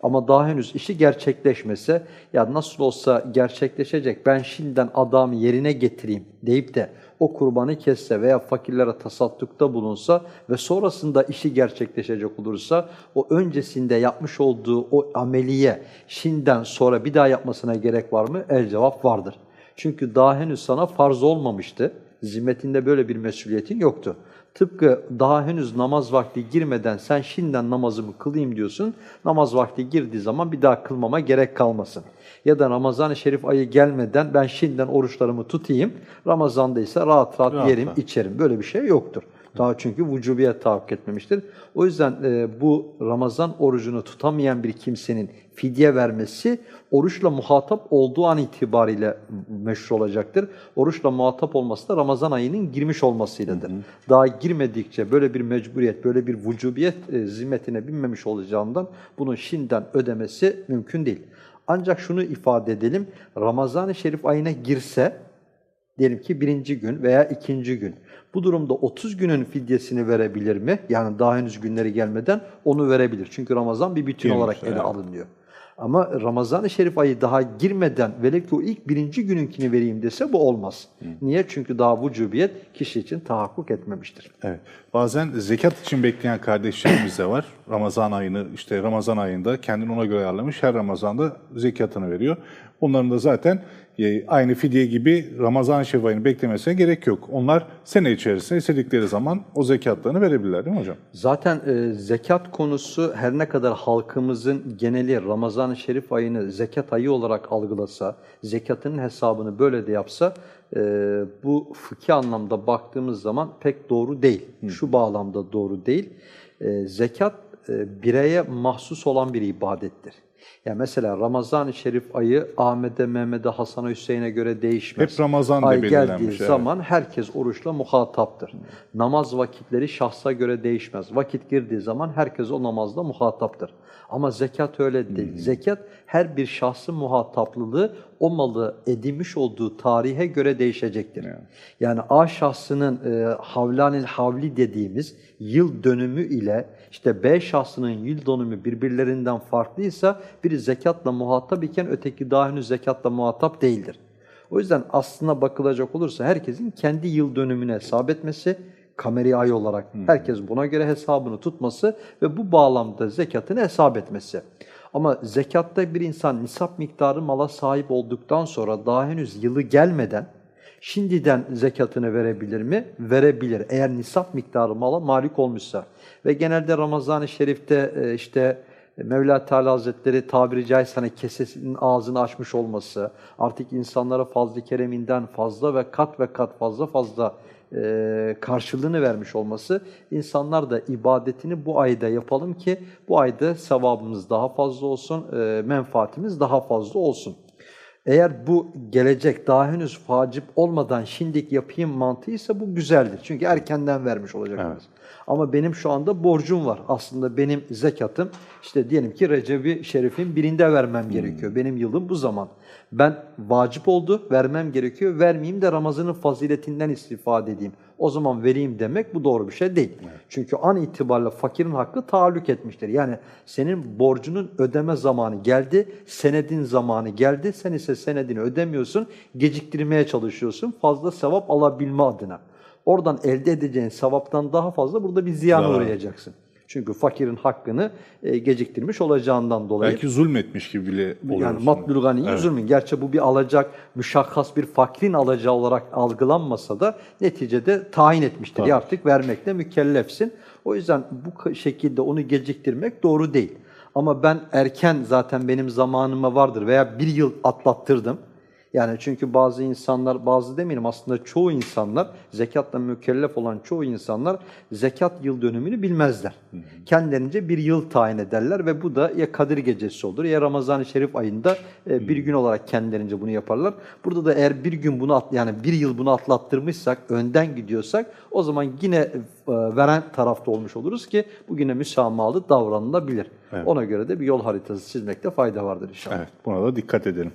ama daha henüz işi gerçekleşmese ya nasıl olsa gerçekleşecek ben şimdiden adamı yerine getireyim deyip de o kurbanı kesse veya fakirlere tasaddukta bulunsa ve sonrasında işi gerçekleşecek olursa o öncesinde yapmış olduğu o ameliye şimdiden sonra bir daha yapmasına gerek var mı? El cevap vardır. Çünkü daha henüz sana farz olmamıştı. Zimmetinde böyle bir mesuliyetin yoktu. Tıpkı daha henüz namaz vakti girmeden sen şimdiden namazımı kılayım diyorsun. Namaz vakti girdiği zaman bir daha kılmama gerek kalmasın. Ya da Ramazan-ı Şerif ayı gelmeden ben şimdiden oruçlarımı tutayım. Ramazan'da ise rahat rahat, Rahat yerim, rahat. içerim. Böyle bir şey yoktur. Daha çünkü vücubiyet tahakkuk etmemiştir. O yüzden e, bu Ramazan orucunu tutamayan bir kimsenin fidye vermesi oruçla muhatap olduğu an itibariyle meşru olacaktır. Oruçla muhatap olması da Ramazan ayının girmiş olmasıyladır. Daha girmedikçe böyle bir mecburiyet, böyle bir vücubiyet e, zimmetine binmemiş olacağından bunun şimdiden ödemesi mümkün değil. Ancak şunu ifade edelim, Ramazan-ı Şerif ayına girse, diyelim ki birinci gün veya ikinci gün. Bu durumda 30 günün fidyesini verebilir mi? Yani daha henüz günleri gelmeden onu verebilir. Çünkü Ramazan bir bütün Girmiş, olarak ele evet. alınıyor. Ama Ramazan-ı Şerif ayı daha girmeden velev ki o ilk birinci gününkini vereyim dese bu olmaz. Niye? Çünkü daha vücubiyet kişi için tahakkuk etmemiştir. Evet. Bazen zekat için bekleyen kardeşlerimiz de var. Ramazan ayını işte Ramazan ayında kendini ona göre ayarlamış. Her Ramazan'da zekatını veriyor. Onların da zaten aynı fidye gibi Ramazan Şerif ayını beklemesine gerek yok. Onlar sene içerisinde istedikleri zaman o zekatlarını verebilirler değil mi hocam? Zaten e, zekat konusu her ne kadar halkımızın geneli Ramazan-ı Şerif ayını zekat ayı olarak algılasa, zekatının hesabını böyle de yapsa, e, bu fıkhi anlamda baktığımız zaman pek doğru değil. Şu bağlamda doğru değil. E, zekat e, bireye mahsus olan bir ibadettir. Ya mesela Ramazan-ı Şerif ayı Ahmet'e, Mehmet'e, Hasan'a, Hüseyin'e göre değişmez. Hep Ramazan Ay geldiği evet. zaman herkes oruçla muhataptır. Namaz vakitleri şahsa göre değişmez. Vakit girdiği zaman herkes o namazda muhataptır. Ama zekat öyle değil. Zekat her bir şahsın muhataplılığı o malı edinmiş olduğu tarihe göre değişecektir. Yani A şahsının e, havlanil havli dediğimiz yıl dönümü ile işte B şahsının yıl dönümü birbirlerinden farklıysa biri zekatla muhatap iken öteki daha henüz zekatla muhatap değildir. O yüzden aslına bakılacak olursa herkesin kendi yıl dönümüne hesap etmesi, kameri ay olarak herkes buna göre hesabını tutması ve bu bağlamda zekatını hesap etmesi. Ama zekatta bir insan nisap miktarı mala sahip olduktan sonra daha henüz yılı gelmeden şimdiden zekatını verebilir mi? Verebilir. Eğer nisap miktarı mala malik olmuşsa. Ve genelde Ramazan-ı Şerif'te e, işte Mevla Teala Hazretleri tabiri caizse hani kesesinin ağzını açmış olması, artık insanlara fazla kereminden fazla ve kat ve kat fazla fazla e, karşılığını vermiş olması, insanlar da ibadetini bu ayda yapalım ki bu ayda sevabımız daha fazla olsun, e, menfaatimiz daha fazla olsun. Eğer bu gelecek daha henüz facip olmadan şimdilik yapayım mantığıysa bu güzeldir. Çünkü erkenden vermiş olacaksınız. Ama benim şu anda borcum var. Aslında benim zekatım işte diyelim ki Recep-i Şerif'in birinde vermem gerekiyor. Benim yılım bu zaman. Ben vacip oldu, vermem gerekiyor. Vermeyeyim de Ramazan'ın faziletinden istifade edeyim. O zaman vereyim demek bu doğru bir şey değil. Çünkü an itibariyle fakirin hakkı taallük etmiştir. Yani senin borcunun ödeme zamanı geldi, senedin zamanı geldi. Sen ise senedini ödemiyorsun, geciktirmeye çalışıyorsun fazla sevap alabilme adına. Oradan elde edeceğin sevaptan daha fazla burada bir Zarar. uğrayacaksın. Çünkü fakirin hakkını e, geciktirmiş olacağından dolayı. Belki zulmetmiş gibi bile oluyor. Yani matlul ganiyi Evet. zulmün. Gerçi bu bir alacak, müşakkas bir fakrin alacağı olarak algılanmasa da neticede tayin etmiştir. Tabii. Artık vermekle mükellefsin. O yüzden bu şekilde onu geciktirmek doğru değil. Ama ben erken zaten benim zamanıma vardır veya bir yıl atlattırdım. Yani çünkü bazı insanlar, bazı demeyelim aslında çoğu insanlar, zekatla mükellef olan çoğu insanlar zekat yıl dönümünü bilmezler. Kendilerince bir yıl tayin ederler ve bu da ya Kadir Gecesi olur ya Ramazan-ı Şerif ayında e, bir gün olarak kendilerince bunu yaparlar. Burada da eğer bir gün bunu at, yani bir yıl bunu atlattırmışsak, önden gidiyorsak o zaman yine veren tarafta olmuş oluruz ki bugüne müsamahalı davranılabilir. Ona göre de bir yol haritası çizmekte fayda vardır inşallah. Evet, buna da dikkat edelim.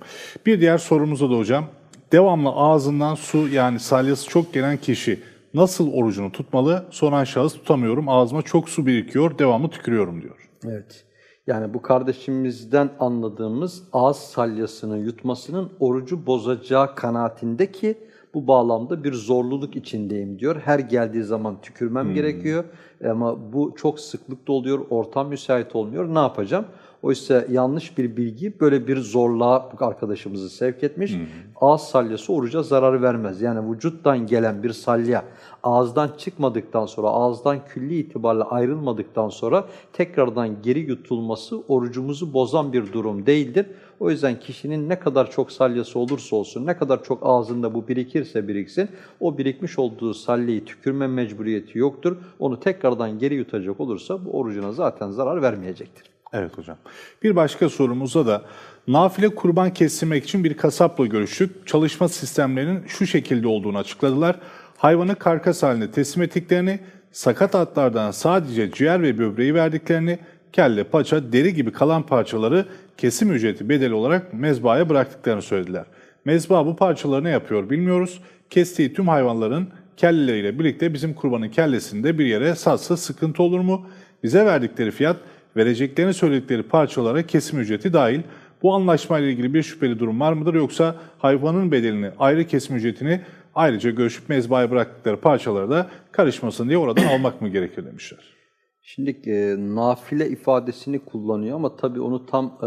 Bir diğer sorumuza da hocam, devamlı ağzından su yani salyası çok gelen kişi nasıl orucunu tutmalı? Soran şahıs tutamıyorum, ağzıma çok su birikiyor, devamlı tükürüyorum diyor. Evet. Yani bu kardeşimizden anladığımız ağız salyasını yutmasının orucu bozacağı kanaatinde ki bu bağlamda bir zorluluk içindeyim diyor. Her geldiği zaman tükürmem gerekiyor ama bu çok sıklıkta oluyor, ortam müsait olmuyor. Ne yapacağım? Oysa yanlış bir bilgi böyle bir zorluğa arkadaşımızı sevk etmiş. Ağız salyası oruca zarar vermez. Yani vücuttan gelen bir salya ağızdan çıkmadıktan sonra, ağızdan külli itibarla ayrılmadıktan sonra tekrardan geri yutulması orucumuzu bozan bir durum değildir. O yüzden kişinin ne kadar çok salyası olursa olsun, ne kadar çok ağzında bu birikirse biriksin, o birikmiş olduğu salyayı tükürme mecburiyeti yoktur. Onu tekrardan geri yutacak olursa bu orucuna zaten zarar vermeyecektir. Evet hocam. Bir başka sorumuzda da nafile kurban kestirmek için bir kasapla görüştük. Çalışma sistemlerinin şu şekilde olduğunu açıkladılar. Hayvanı karkas haline teslim ettiklerini, sakat atlardan sadece ciğer ve böbreği verdiklerini, kelle, paça, deri gibi kalan parçaları kesim ücreti bedeli olarak mezbahaya bıraktıklarını söylediler. Mezba bu parçaları ne yapıyor bilmiyoruz. Kestiği tüm hayvanların kelleleriyle birlikte bizim kurbanın kellesini de bir yere satsa sıkıntı olur mu? Bize verdikleri fiyat vereceklerini söyledikleri parçalara kesim ücreti dahil. Bu anlaşmayla ilgili bir şüpheli durum var mıdır yoksa hayvanın bedelini ayrı kesim ücretini ayrıca görüşüp mezbahaya bıraktıkları parçalara da karışmasın diye oradan almak mı gerekir demişler. Şimdi e, nafile ifadesini kullanıyor ama tabii onu tam e,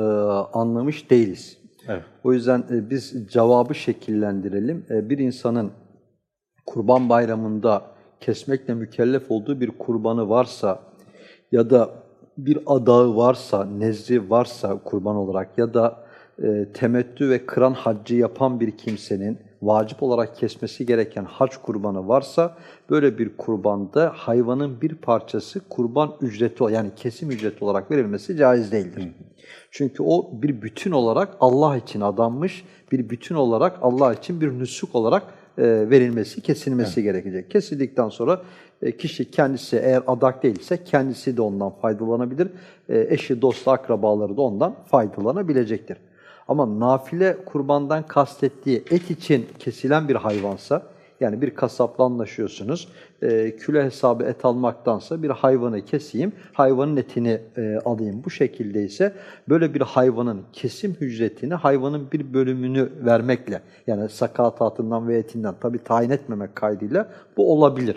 anlamış değiliz. Evet. O yüzden e, biz cevabı şekillendirelim. E, bir insanın kurban bayramında kesmekle mükellef olduğu bir kurbanı varsa ya da bir adağı varsa, nezri varsa kurban olarak ya da e, temettü ve kıran haccı yapan bir kimsenin vacip olarak kesmesi gereken hac kurbanı varsa böyle bir kurbanda hayvanın bir parçası kurban ücreti yani kesim ücreti olarak verilmesi caiz değildir. Çünkü o bir bütün olarak Allah için adanmış, bir bütün olarak Allah için bir nüsuk olarak e, verilmesi, kesilmesi gerekecek. Kesildikten sonra kişi kendisi eğer adak değilse kendisi de ondan faydalanabilir. E, eşi, dostu, akrabaları da ondan faydalanabilecektir. Ama nafile kurbandan kastettiği et için kesilen bir hayvansa, yani bir kasapla anlaşıyorsunuz, e, küle hesabı et almaktansa bir hayvanı keseyim, hayvanın etini e, alayım. Bu şekilde ise böyle bir hayvanın kesim ücretini hayvanın bir bölümünü vermekle, yani sakatatından ve etinden tabi tayin etmemek kaydıyla bu olabilir.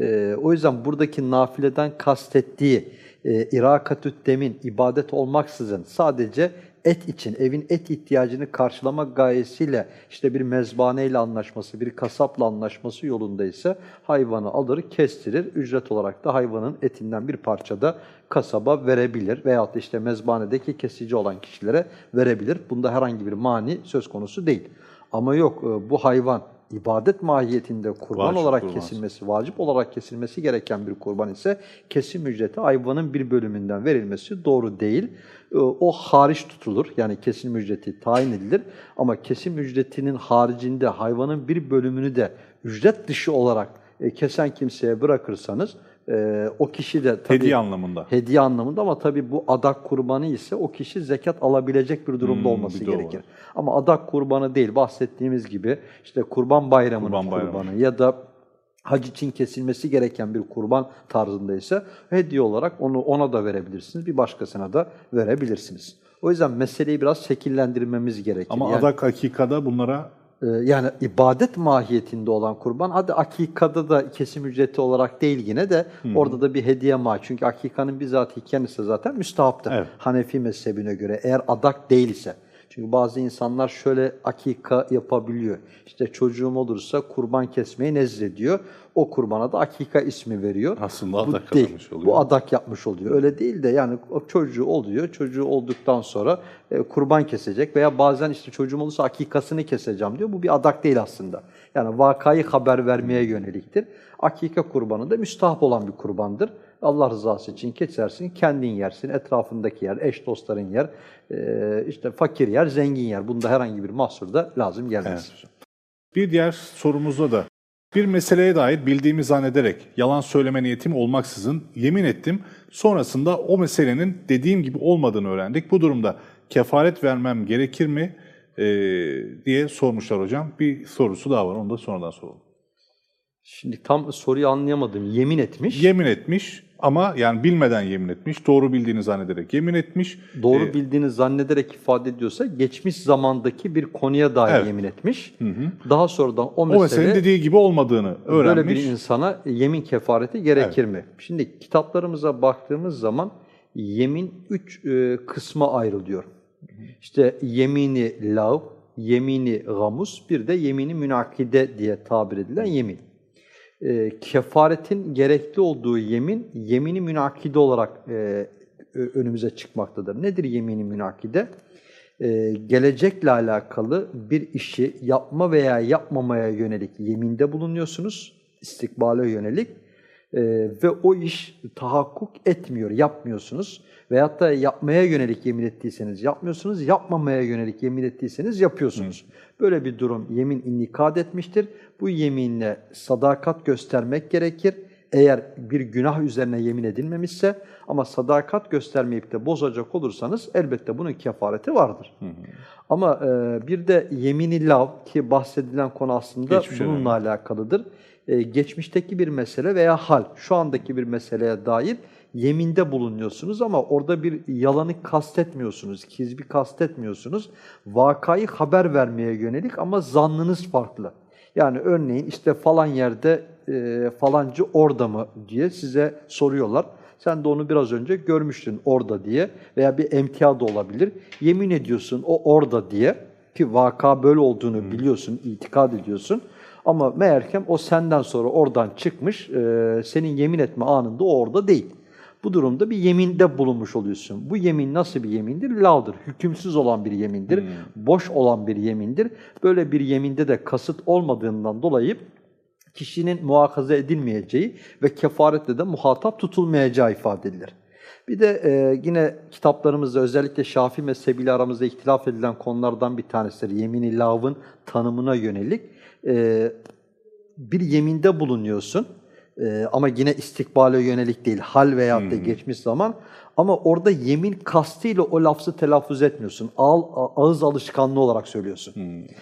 E, o yüzden buradaki nafileden kastettiği e, irakatüt demin ibadet olmaksızın sadece et için, evin et ihtiyacını karşılamak gayesiyle işte bir mezbaneyle anlaşması, bir kasapla anlaşması yolunda ise hayvanı alır, kestirir. Ücret olarak da hayvanın etinden bir parça da kasaba verebilir veyahut işte mezbanedeki kesici olan kişilere verebilir. Bunda herhangi bir mani söz konusu değil. Ama yok bu hayvan ibadet mahiyetinde kurban Vacip olarak kurban. kesilmesi, vacip olarak kesilmesi gereken bir kurban ise kesim ücreti hayvanın bir bölümünden verilmesi doğru değil. Ee, O hariç tutulur. Yani kesim ücreti tayin edilir. Ama kesim ücretinin haricinde hayvanın bir bölümünü de ücret dışı olarak e, kesen kimseye bırakırsanız e, o kişi de tabii Hediye anlamında. hediye anlamında ama tabii bu adak kurbanı ise o kişi zekat alabilecek bir durumda Hmm, olması bir gerekir. var. Ama adak kurbanı değil bahsettiğimiz gibi işte kurban bayramının Kurban bayramı. kurbanı ya da hac için kesilmesi gereken bir kurban tarzındaysa hediye olarak onu ona da verebilirsiniz. Bir başkasına da verebilirsiniz. O yüzden meseleyi biraz şekillendirmemiz gerekir. Ama Yani- adak hakikada bunlara yani ibadet mahiyetinde olan kurban, hadi akikada da kesim ücreti olarak değil yine de orada da bir hediye ma. Çünkü akikanın bizatihi kendisi zaten müstahaptır. Evet. Hanefi mezhebine göre eğer adak değil ise. Çünkü bazı insanlar şöyle akika yapabiliyor. İşte çocuğum olursa kurban kesmeyi nezrediyor. O kurbana da akika ismi veriyor. Aslında Bu adak değil. adamış oluyor. Bu adak yapmış oluyor. Öyle değil de yani o çocuğu oluyor. Çocuğu olduktan sonra e, kurban kesecek veya bazen işte çocuğum olursa akikasını keseceğim diyor. Bu bir adak değil aslında. Yani vakayı haber vermeye yöneliktir. Akika kurbanı da müstahap olan bir kurbandır. Allah rızası için kesersin, kendin yersin, etrafındaki yer, eş dostların yer, e, işte fakir yer, zengin yer. Bunda herhangi bir mahsur da lazım gelmez. Bir diğer sorumuzda da bir meseleye dair bildiğimi zannederek yalan söyleme niyetim olmaksızın yemin ettim. Sonrasında o meselenin dediğim gibi olmadığını öğrendik. Bu durumda kefaret vermem gerekir mi Ee, diye sormuşlar hocam. Bir sorusu daha var onu da sonradan soralım. Şimdi tam soruyu anlayamadım. Yemin etmiş. Yemin etmiş ama yani bilmeden yemin etmiş. Doğru bildiğini zannederek yemin etmiş. Doğru Ee, bildiğini zannederek ifade ediyorsa geçmiş zamandaki bir konuya dair Evet. yemin etmiş. Daha sonradan o mesele o meselenin dediği gibi olmadığını öğrenmiş. böyle bir insana yemin kefareti gerekir mi? Şimdi kitaplarımıza baktığımız zaman yemin üç e, kısma ayrılıyor. İşte yemini lav, yemini gamus, bir de yemini münakide diye tabir edilen yemin. E, kefaretin gerekli olduğu yemin, yemini münakide olarak e, önümüze çıkmaktadır. Nedir yemini münakide? E, gelecekle alakalı bir işi yapma veya yapmamaya yönelik yeminde bulunuyorsunuz, istikbale yönelik E, ve o iş tahakkuk etmiyor, yapmıyorsunuz. Veyahut da yapmaya yönelik yemin ettiyseniz yapmıyorsunuz, yapmamaya yönelik yemin ettiyseniz yapıyorsunuz. Böyle bir durum yemin inikad etmiştir. Bu yeminle sadakat göstermek gerekir. Eğer bir günah üzerine yemin edilmemişse ama sadakat göstermeyip de bozacak olursanız elbette bunun kefareti vardır. Ama e, bir de yemini lav ki bahsedilen konu aslında Geçmişe bununla alakalıdır. E, geçmişteki bir mesele veya hal, şu andaki bir meseleye dair yeminde bulunuyorsunuz ama orada bir yalanı kastetmiyorsunuz, kizbi kastetmiyorsunuz. Vakayı haber vermeye yönelik ama zannınız farklı. Yani örneğin işte falan yerde e, falancı orada mı diye size soruyorlar. Sen de onu biraz önce görmüştün orada diye veya bir emtia da olabilir. Yemin ediyorsun o orada diye ki vaka böyle olduğunu biliyorsun, itikad ediyorsun. Ama meğerkem o senden sonra oradan çıkmış, e, senin yemin etme anında o orada değil. Bu durumda bir yeminde bulunmuş oluyorsun. Bu yemin nasıl bir yemindir? Lavdır. Hükümsüz olan bir yemindir. Boş olan bir yemindir. Böyle bir yeminde de kasıt olmadığından dolayı kişinin muhakaza edilmeyeceği ve kefarette de muhatap tutulmayacağı ifade edilir. Bir de e, yine kitaplarımızda özellikle Şafii mezhebiyle aramızda ihtilaf edilen konulardan bir tanesidir. Yemin-i lavın tanımına yönelik e, bir yeminde bulunuyorsun e, ama yine istikbale yönelik değil, hal veyahut da geçmiş zaman ama orada yemin kastıyla o lafzı telaffuz etmiyorsun. Ağ, ağız alışkanlığı olarak söylüyorsun.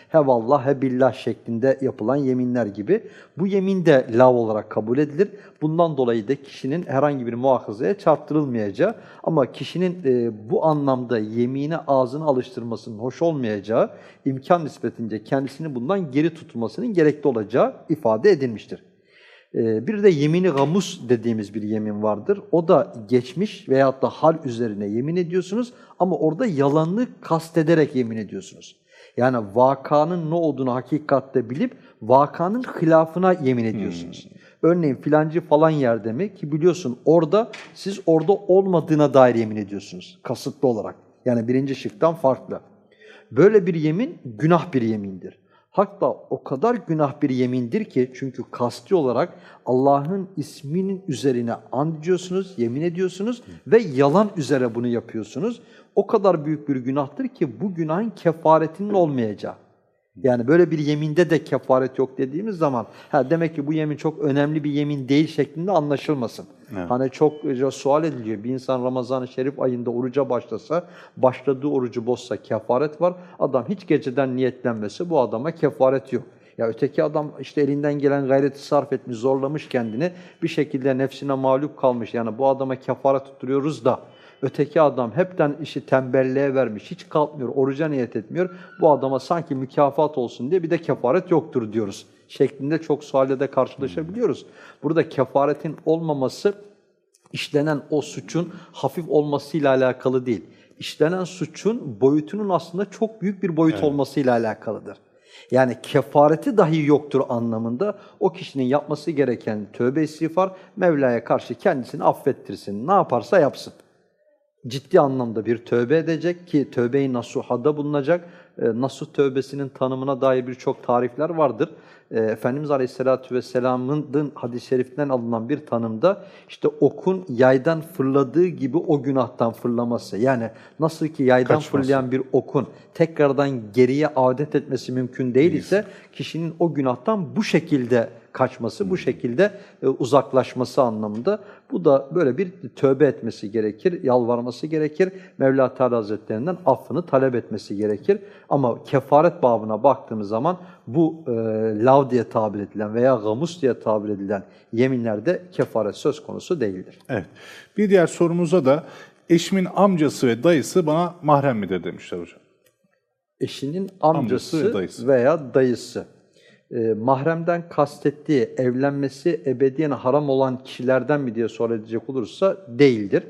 He vallah, he billah şeklinde yapılan yeminler gibi. Bu yemin de lav olarak kabul edilir. Bundan dolayı da kişinin herhangi bir muhakazaya çarptırılmayacağı ama kişinin e, bu anlamda yemine ağzını alıştırmasının hoş olmayacağı imkan nispetince kendisini bundan geri tutulmasının gerekli olacağı ifade edilmiştir. Ee, Bir de yemini gamus dediğimiz bir yemin vardır. O da geçmiş veyahut da hal üzerine yemin ediyorsunuz ama orada yalanını kastederek yemin ediyorsunuz. Yani vakanın ne olduğunu hakikatte bilip vakanın hilafına yemin ediyorsunuz. Örneğin filancı falan yerde mi ki biliyorsun orada siz orada olmadığına dair yemin ediyorsunuz kasıtlı olarak. Yani birinci şıktan farklı. Böyle bir yemin günah bir yemindir. Hatta o kadar günah bir yemindir ki çünkü kasti olarak Allah'ın isminin üzerine and yemin ediyorsunuz ve yalan üzere bunu yapıyorsunuz. O kadar büyük bir günahtır ki bu günahın kefaretinin olmayacağı. Yani böyle bir yeminde de kefaret yok dediğimiz zaman ha demek ki bu yemin çok önemli bir yemin değil şeklinde anlaşılmasın. Hani çok e, sual ediliyor. Bir insan Ramazan-ı Şerif ayında oruca başlasa, başladığı orucu bozsa kefaret var. Adam hiç geceden niyetlenmese bu adama kefaret yok. Ya öteki adam işte elinden gelen gayreti sarf etmiş, zorlamış kendini. Bir şekilde nefsine mağlup kalmış. Yani bu adama kefaret tutturuyoruz da Öteki adam hepten işi tembelliğe vermiş, hiç kalkmıyor, oruca niyet etmiyor. Bu adama sanki mükafat olsun diye bir de kefaret yoktur diyoruz. Şeklinde çok sualle de karşılaşabiliyoruz. Burada kefaretin olmaması işlenen o suçun hafif olmasıyla alakalı değil. İşlenen suçun boyutunun aslında çok büyük bir boyut olmasıyla alakalıdır. Yani kefareti dahi yoktur anlamında o kişinin yapması gereken tövbe istiğfar Mevla'ya karşı kendisini affettirsin. Ne yaparsa yapsın. Ciddi anlamda bir tövbe edecek ki tövbe-i nasuhada bulunacak. E, nasuh tövbesinin tanımına dair birçok tarifler vardır. E, Efendimiz Aleyhisselatü Vesselam'ın hadis-i şeriften alınan bir tanımda işte okun yaydan fırladığı gibi o günahtan fırlaması. Yani nasıl ki yaydan Kaçması. fırlayan bir okun tekrardan geriye adet etmesi mümkün değil ise kişinin o günahtan bu şekilde kaçması, bu şekilde e, uzaklaşması anlamında. Bu da böyle bir tövbe etmesi gerekir, yalvarması gerekir. Mevla Teala Hazretlerinden affını talep etmesi gerekir. Ama kefaret babına baktığımız zaman bu e, lav diye tabir edilen veya gamus diye tabir edilen yeminlerde kefaret söz konusu değildir. Evet. Bir diğer sorumuza da eşimin amcası ve dayısı bana mahrem midir demişler hocam. eşinin Amcası amcası, ve dayısı. veya dayısı. E, mahremden kastettiği evlenmesi ebediyen haram olan kişilerden mi diye edecek olursa değildir.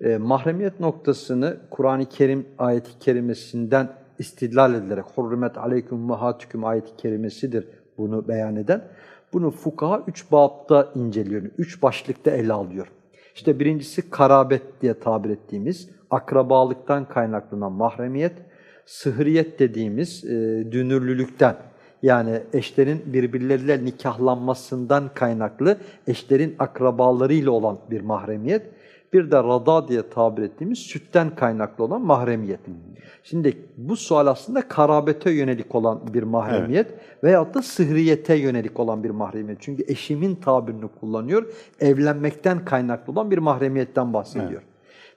E, mahremiyet noktasını Kur'an-ı Kerim ayeti kerimesinden istidlal edilerek hurrimet aleyküm muhatüküm ayeti kerimesidir bunu beyan eden. Bunu fukaha üç babda inceliyor, üç başlıkta ele alıyor. İşte birincisi karabet diye tabir ettiğimiz akrabalıktan kaynaklanan mahremiyet, sıhıriyet dediğimiz e, dünürlülükten yani eşlerin birbirleriyle nikahlanmasından kaynaklı eşlerin akrabalarıyla olan bir mahremiyet. Bir de rada diye tabir ettiğimiz sütten kaynaklı olan mahremiyet. Şimdi bu sual aslında karabete yönelik olan bir mahremiyet veyahut da sıhriyete yönelik olan bir mahremiyet. Çünkü eşimin tabirini kullanıyor. Evlenmekten kaynaklı olan bir mahremiyetten bahsediyor.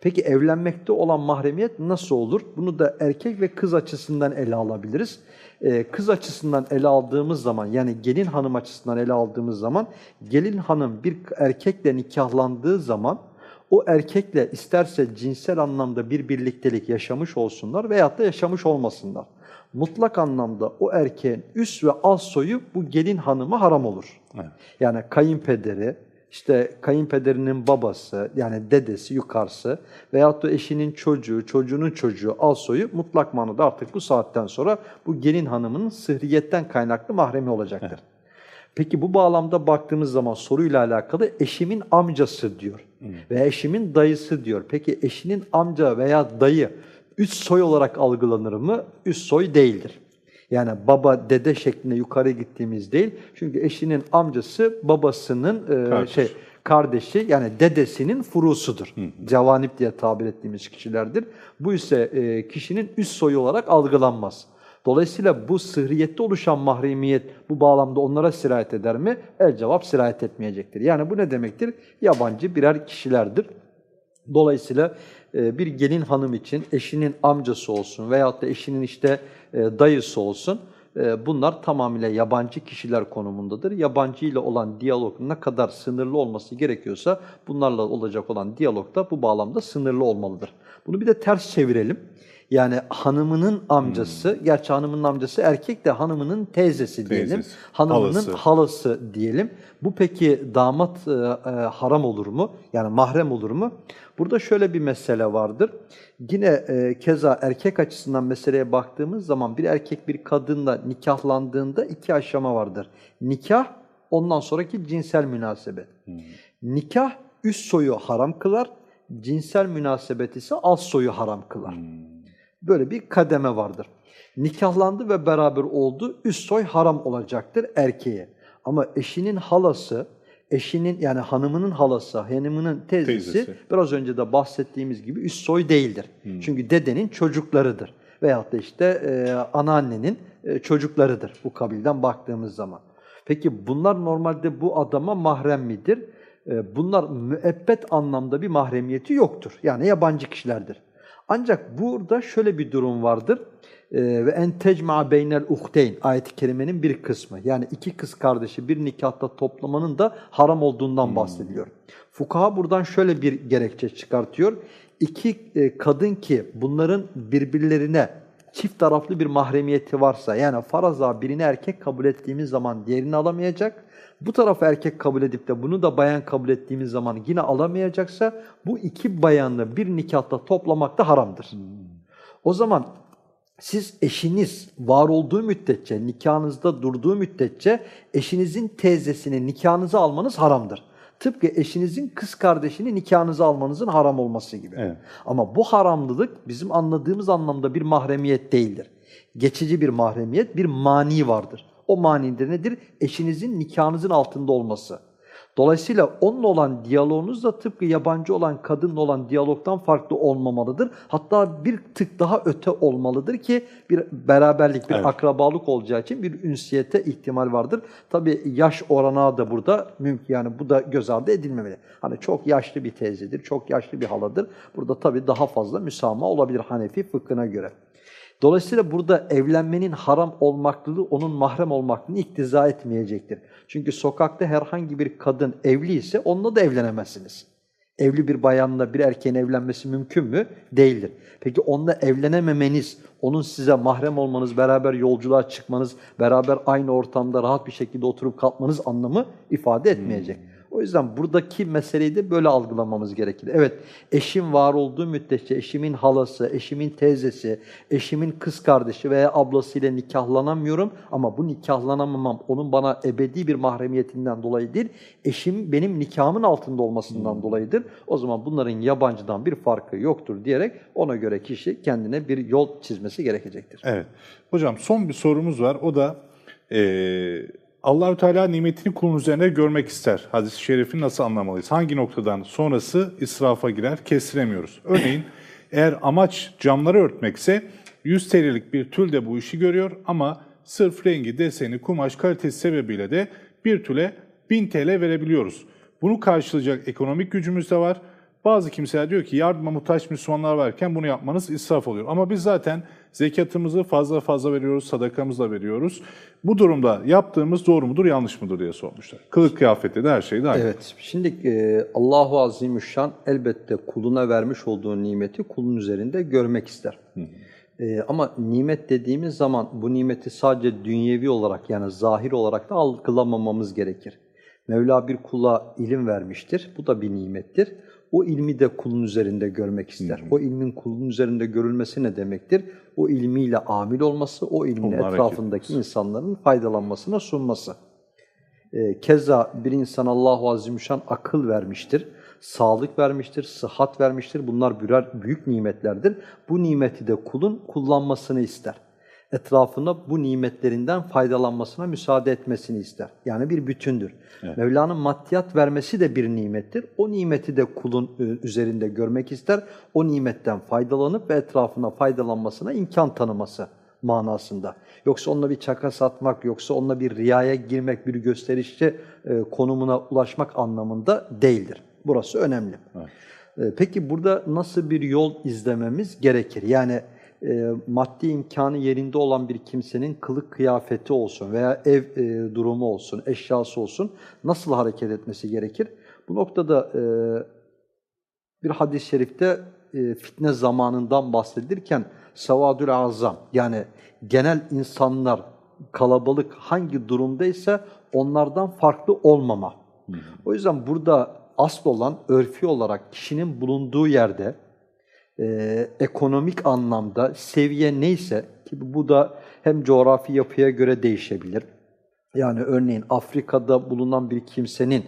Peki evlenmekte olan mahremiyet nasıl olur? Bunu da erkek ve kız açısından ele alabiliriz. Ee, kız açısından ele aldığımız zaman yani gelin hanım açısından ele aldığımız zaman gelin hanım bir erkekle nikahlandığı zaman o erkekle isterse cinsel anlamda bir birliktelik yaşamış olsunlar veyahut da yaşamış olmasınlar. Mutlak anlamda o erkeğin üst ve alt soyu bu gelin hanıma haram olur. Evet. Yani kayınpederi, işte kayınpederinin babası yani dedesi yukarısı veyahut da eşinin çocuğu, çocuğunun çocuğu al soyu mutlak manada artık bu saatten sonra bu gelin hanımının sıhriyetten kaynaklı mahremi olacaktır. Peki bu bağlamda baktığımız zaman soruyla alakalı eşimin amcası diyor veya eşimin dayısı diyor. Peki eşinin amca veya dayı üst soy olarak algılanır mı? Üst soy değildir. Yani baba, dede şeklinde yukarı gittiğimiz değil. Çünkü eşinin amcası babasının e, Kardeş. şey kardeşi yani dedesinin furusudur. Cevanip diye tabir ettiğimiz kişilerdir. Bu ise e, kişinin üst soyu olarak algılanmaz. Dolayısıyla bu sıhriyette oluşan mahremiyet bu bağlamda onlara sirayet eder mi? El cevap sirayet etmeyecektir. Yani bu ne demektir? Yabancı birer kişilerdir. Dolayısıyla e, bir gelin hanım için eşinin amcası olsun veyahut da eşinin işte dayısı olsun e, bunlar tamamıyla yabancı kişiler konumundadır. Yabancı ile olan diyalog ne kadar sınırlı olması gerekiyorsa bunlarla olacak olan diyalog da bu bağlamda sınırlı olmalıdır. Bunu bir de ters çevirelim. Yani hanımının amcası, gerçi hanımının amcası erkek de hanımının teyzesi diyelim. Teyzesi, Hanımının halası. halası diyelim. Bu peki damat e, e, haram olur mu? Yani mahrem olur mu? Burada şöyle bir mesele vardır. Yine e, keza erkek açısından meseleye baktığımız zaman bir erkek bir kadınla nikahlandığında iki aşama vardır. Nikah, ondan sonraki cinsel münasebet. Nikah üst soyu haram kılar, cinsel münasebet ise alt soyu haram kılar. Böyle bir kademe vardır. Nikahlandı ve beraber oldu, üst soy haram olacaktır erkeğe. Ama eşinin halası, eşinin yani hanımının halası, hanımının teyzesi, Teyzesi. biraz önce de bahsettiğimiz gibi üst soy değildir. Çünkü dedenin çocuklarıdır. Veyahut da işte e, anneannenin e, çocuklarıdır bu kabilden baktığımız zaman. Peki bunlar normalde bu adama mahrem midir? E, bunlar müebbet anlamda bir mahremiyeti yoktur. Yani yabancı kişilerdir. Ancak burada şöyle bir durum vardır. Ee, ve en tecma beynel uhteyn ayet-i kerimenin bir kısmı. Yani iki kız kardeşi bir nikahta toplamanın da haram olduğundan bahsediliyor. Fukaha buradan şöyle bir gerekçe çıkartıyor. İki e, kadın ki bunların birbirlerine çift taraflı bir mahremiyeti varsa yani faraza birini erkek kabul ettiğimiz zaman diğerini alamayacak. Bu tarafı erkek kabul edip de bunu da bayan kabul ettiğimiz zaman yine alamayacaksa bu iki bayanı bir nikahta toplamak da haramdır. O zaman Siz eşiniz var olduğu müddetçe, nikahınızda durduğu müddetçe eşinizin teyzesini nikahınıza almanız haramdır. Tıpkı eşinizin kız kardeşini nikahınıza almanızın haram olması gibi. Evet. Ama bu haramlılık bizim anladığımız anlamda bir mahremiyet değildir. Geçici bir mahremiyet, bir mani vardır. O mani de nedir? Eşinizin nikahınızın altında olması. Dolayısıyla onunla olan diyaloğunuz da tıpkı yabancı olan kadınla olan diyalogtan farklı olmamalıdır. Hatta bir tık daha öte olmalıdır ki bir beraberlik, bir Evet. akrabalık olacağı için bir ünsiyete ihtimal vardır. Tabii yaş oranağı da burada mümkün yani bu da göz ardı edilmemeli. Hani çok yaşlı bir teyzedir, çok yaşlı bir haladır. Burada tabii daha fazla müsamaha olabilir Hanefi fıkhına göre. Dolayısıyla burada evlenmenin haram olmaklılığı onun mahrem olmaklılığını iktiza etmeyecektir. Çünkü sokakta herhangi bir kadın evli ise onunla da evlenemezsiniz. Evli bir bayanla bir erkeğin evlenmesi mümkün mü? Değildir. Peki onunla evlenememeniz, onun size mahrem olmanız, beraber yolculuğa çıkmanız, beraber aynı ortamda rahat bir şekilde oturup kalkmanız anlamı ifade etmeyecek. O yüzden buradaki meseleyi de böyle algılamamız gerekir. Evet, eşim var olduğu müddetçe eşimin halası, eşimin teyzesi, eşimin kız kardeşi veya ablasıyla nikahlanamıyorum ama bu nikahlanamamam onun bana ebedi bir mahremiyetinden dolayı değil, eşim benim nikahımın altında olmasından dolayıdır. O zaman bunların yabancıdan bir farkı yoktur diyerek ona göre kişi kendine bir yol çizmesi gerekecektir. Evet. Hocam son bir sorumuz var. O da eee Allahü Teala nimetini kulun üzerine görmek ister. Hadis-i şerifini nasıl anlamalıyız? Hangi noktadan sonrası israfa girer kestiremiyoruz. Örneğin eğer amaç camları örtmekse 100 TL'lik bir tül de bu işi görüyor ama sırf rengi, deseni, kumaş kalitesi sebebiyle de bir tüle 1000 TL verebiliyoruz. Bunu karşılayacak ekonomik gücümüz de var. Bazı kimseler diyor ki yardıma muhtaç Müslümanlar varken bunu yapmanız israf oluyor. Ama biz zaten zekatımızı fazla fazla veriyoruz, sadakamızla veriyoruz. Bu durumda yaptığımız doğru mudur, yanlış mıdır diye sormuşlar. Kılık kıyafette de her şeyde aynı. Evet. Şimdi e, Allahu Azimüşşan elbette kuluna vermiş olduğu nimeti kulun üzerinde görmek ister. E, ama nimet dediğimiz zaman bu nimeti sadece dünyevi olarak yani zahir olarak da algılamamamız gerekir. Mevla bir kula ilim vermiştir. Bu da bir nimettir. O ilmi de kulun üzerinde görmek ister. O ilmin kulun üzerinde görülmesi ne demektir? O ilmiyle amil olması, o ilmin hareket etrafındaki insanların faydalanmasına sunması. E, keza bir insan Allahu Azimüşşan akıl vermiştir, sağlık vermiştir, sıhhat vermiştir. Bunlar birer büyük nimetlerdir. Bu nimeti de kulun kullanmasını ister. Etrafında bu nimetlerinden faydalanmasına müsaade etmesini ister. Yani bir bütündür. Mevla'nın maddiyat vermesi de bir nimettir. O nimeti de kulun e, üzerinde görmek ister. O nimetten faydalanıp ve etrafına faydalanmasına imkan tanıması manasında. Yoksa onunla bir çaka satmak, yoksa onunla bir riyaya girmek, bir gösterişçi e, konumuna ulaşmak anlamında değildir. Burası önemli. E, Peki burada nasıl bir yol izlememiz gerekir? Yani e, maddi imkanı yerinde olan bir kimsenin kılık kıyafeti olsun veya ev e, durumu olsun, eşyası olsun nasıl hareket etmesi gerekir? Bu noktada e, bir hadis-i şerifte e, fitne zamanından bahsedilirken savadül azam yani genel insanlar kalabalık hangi durumdaysa onlardan farklı olmama. O yüzden burada asıl olan örfi olarak kişinin bulunduğu yerde e, ekonomik anlamda seviye neyse ki bu da hem coğrafi yapıya göre değişebilir. Yani örneğin Afrika'da bulunan bir kimsenin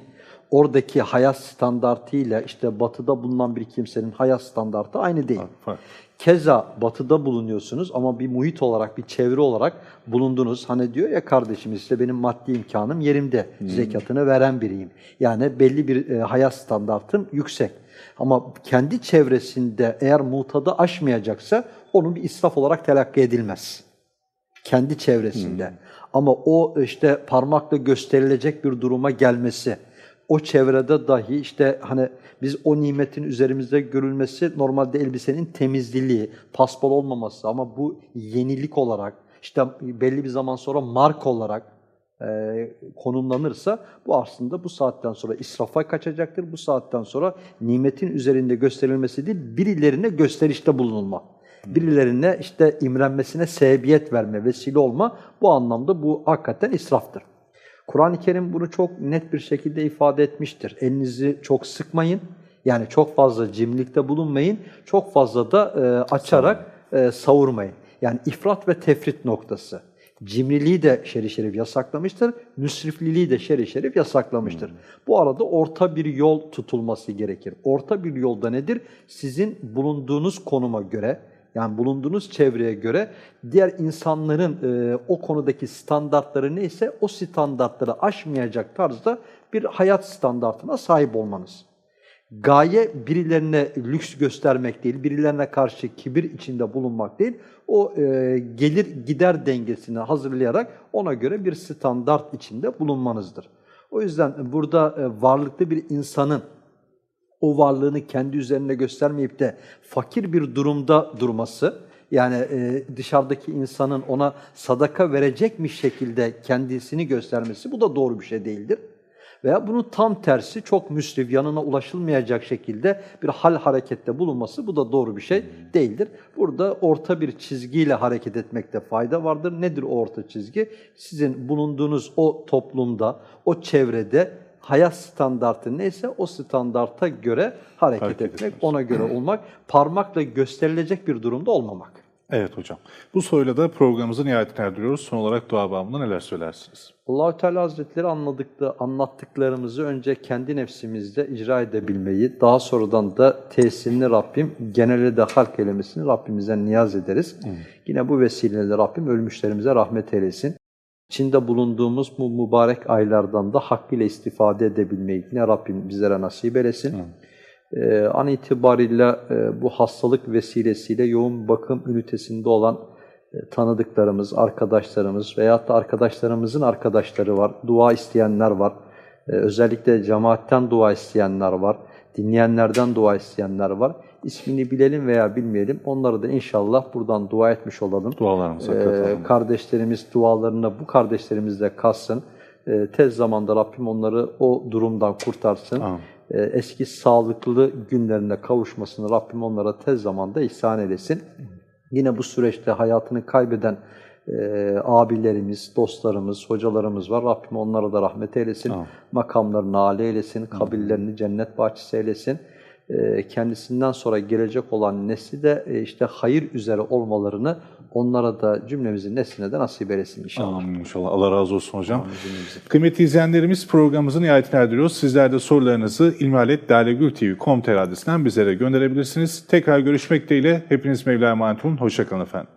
oradaki hayat standartıyla işte batıda bulunan bir kimsenin hayat standartı aynı değil. Fark. Keza batıda bulunuyorsunuz ama bir muhit olarak, bir çevre olarak bulundunuz. Hani diyor ya kardeşimiz işte benim maddi imkanım yerimde, zekatını veren biriyim. Yani belli bir e, hayat standartım yüksek. Ama kendi çevresinde eğer mutadı aşmayacaksa onun bir israf olarak telakki edilmez kendi çevresinde. Ama o işte parmakla gösterilecek bir duruma gelmesi, o çevrede dahi işte hani biz o nimetin üzerimizde görülmesi normalde elbisenin temizliliği, paspal olmaması ama bu yenilik olarak işte belli bir zaman sonra mark olarak konumlanırsa bu aslında bu saatten sonra israfa kaçacaktır. Bu saatten sonra nimetin üzerinde gösterilmesi değil, birilerine gösterişte bulunulma. Birilerine işte imrenmesine sebebiyet verme, vesile olma bu anlamda bu hakikaten israftır. Kur'an-ı Kerim bunu çok net bir şekilde ifade etmiştir. Elinizi çok sıkmayın, yani çok fazla cimrilikte bulunmayın, çok fazla da e, açarak e, savurmayın. Yani ifrat ve tefrit noktası. Cimriliği de şerif şerif yasaklamıştır, müsrifliliği de şerif şerif yasaklamıştır. Bu arada orta bir yol tutulması gerekir. Orta bir yolda nedir? Sizin bulunduğunuz konuma göre, yani bulunduğunuz çevreye göre diğer insanların e, o konudaki standartları neyse o standartları aşmayacak tarzda bir hayat standartına sahip olmanız. Gaye birilerine lüks göstermek değil, birilerine karşı kibir içinde bulunmak değil, o e, gelir gider dengesini hazırlayarak ona göre bir standart içinde bulunmanızdır. O yüzden burada e, varlıklı bir insanın o varlığını kendi üzerine göstermeyip de fakir bir durumda durması, yani e, dışarıdaki insanın ona sadaka verecekmiş şekilde kendisini göstermesi bu da doğru bir şey değildir. Veya bunun tam tersi çok müsrif, yanına ulaşılmayacak şekilde bir hal harekette bulunması bu da doğru bir şey değildir. Burada orta bir çizgiyle hareket etmekte fayda vardır. Nedir o orta çizgi? Sizin bulunduğunuz o toplumda, o çevrede hayat standartı neyse o standarta göre hareket, Hareket etmek, etmek. ona göre olmak, parmakla gösterilecek bir durumda olmamak. Evet hocam. Bu soruyla da programımızı nihayetine erdiriyoruz. Son olarak dua babında neler söylersiniz? Allahü Teala Hazretleri anladıkta, anlattıklarımızı önce kendi nefsimizde icra edebilmeyi, daha sonradan da tesirini Rabbim, genelde de halk eylemesini Rabbimizden niyaz ederiz. Yine bu vesileyle Rabbim ölmüşlerimize rahmet eylesin. İçinde bulunduğumuz bu mübarek aylardan da hakkıyla istifade edebilmeyi yine Rabbim bizlere nasip eylesin. Ee, an itibariyle e, bu hastalık vesilesiyle yoğun bakım ünitesinde olan e, tanıdıklarımız, arkadaşlarımız veyahut da arkadaşlarımızın arkadaşları var, dua isteyenler var. E, özellikle cemaatten dua isteyenler var, dinleyenlerden dua isteyenler var. İsmini bilelim veya bilmeyelim, onları da inşallah buradan dua etmiş olalım. Dualarımıza katılalım. kardeşlerimiz dualarına bu kardeşlerimizle kalsın. Ee, tez zamanda Rabbim onları o durumdan kurtarsın. Amin. Ee, eski sağlıklı günlerine kavuşmasını Rabbim onlara tez zamanda ihsan eylesin. Yine bu süreçte hayatını kaybeden e, abilerimiz, dostlarımız, hocalarımız var. Rabbim onlara da rahmet eylesin. Amin. Makamlarını âli eylesin, kabirlerini cennet bahçesi eylesin. E, kendisinden sonra gelecek olan nesli de e, işte hayır üzere olmalarını onlara da cümlemizin nesline de nasip eylesin inşallah. Amin inşallah. Allah razı olsun hocam. Cümlemizin. Kıymetli izleyenlerimiz programımızın nihayetine erdiriyoruz. Sizler de sorularınızı ilmihaletlalegültv.com.tr adresinden bizlere gönderebilirsiniz. Tekrar görüşmek dileğiyle. Hepiniz Mevla'ya emanet olun. Hoşçakalın efendim.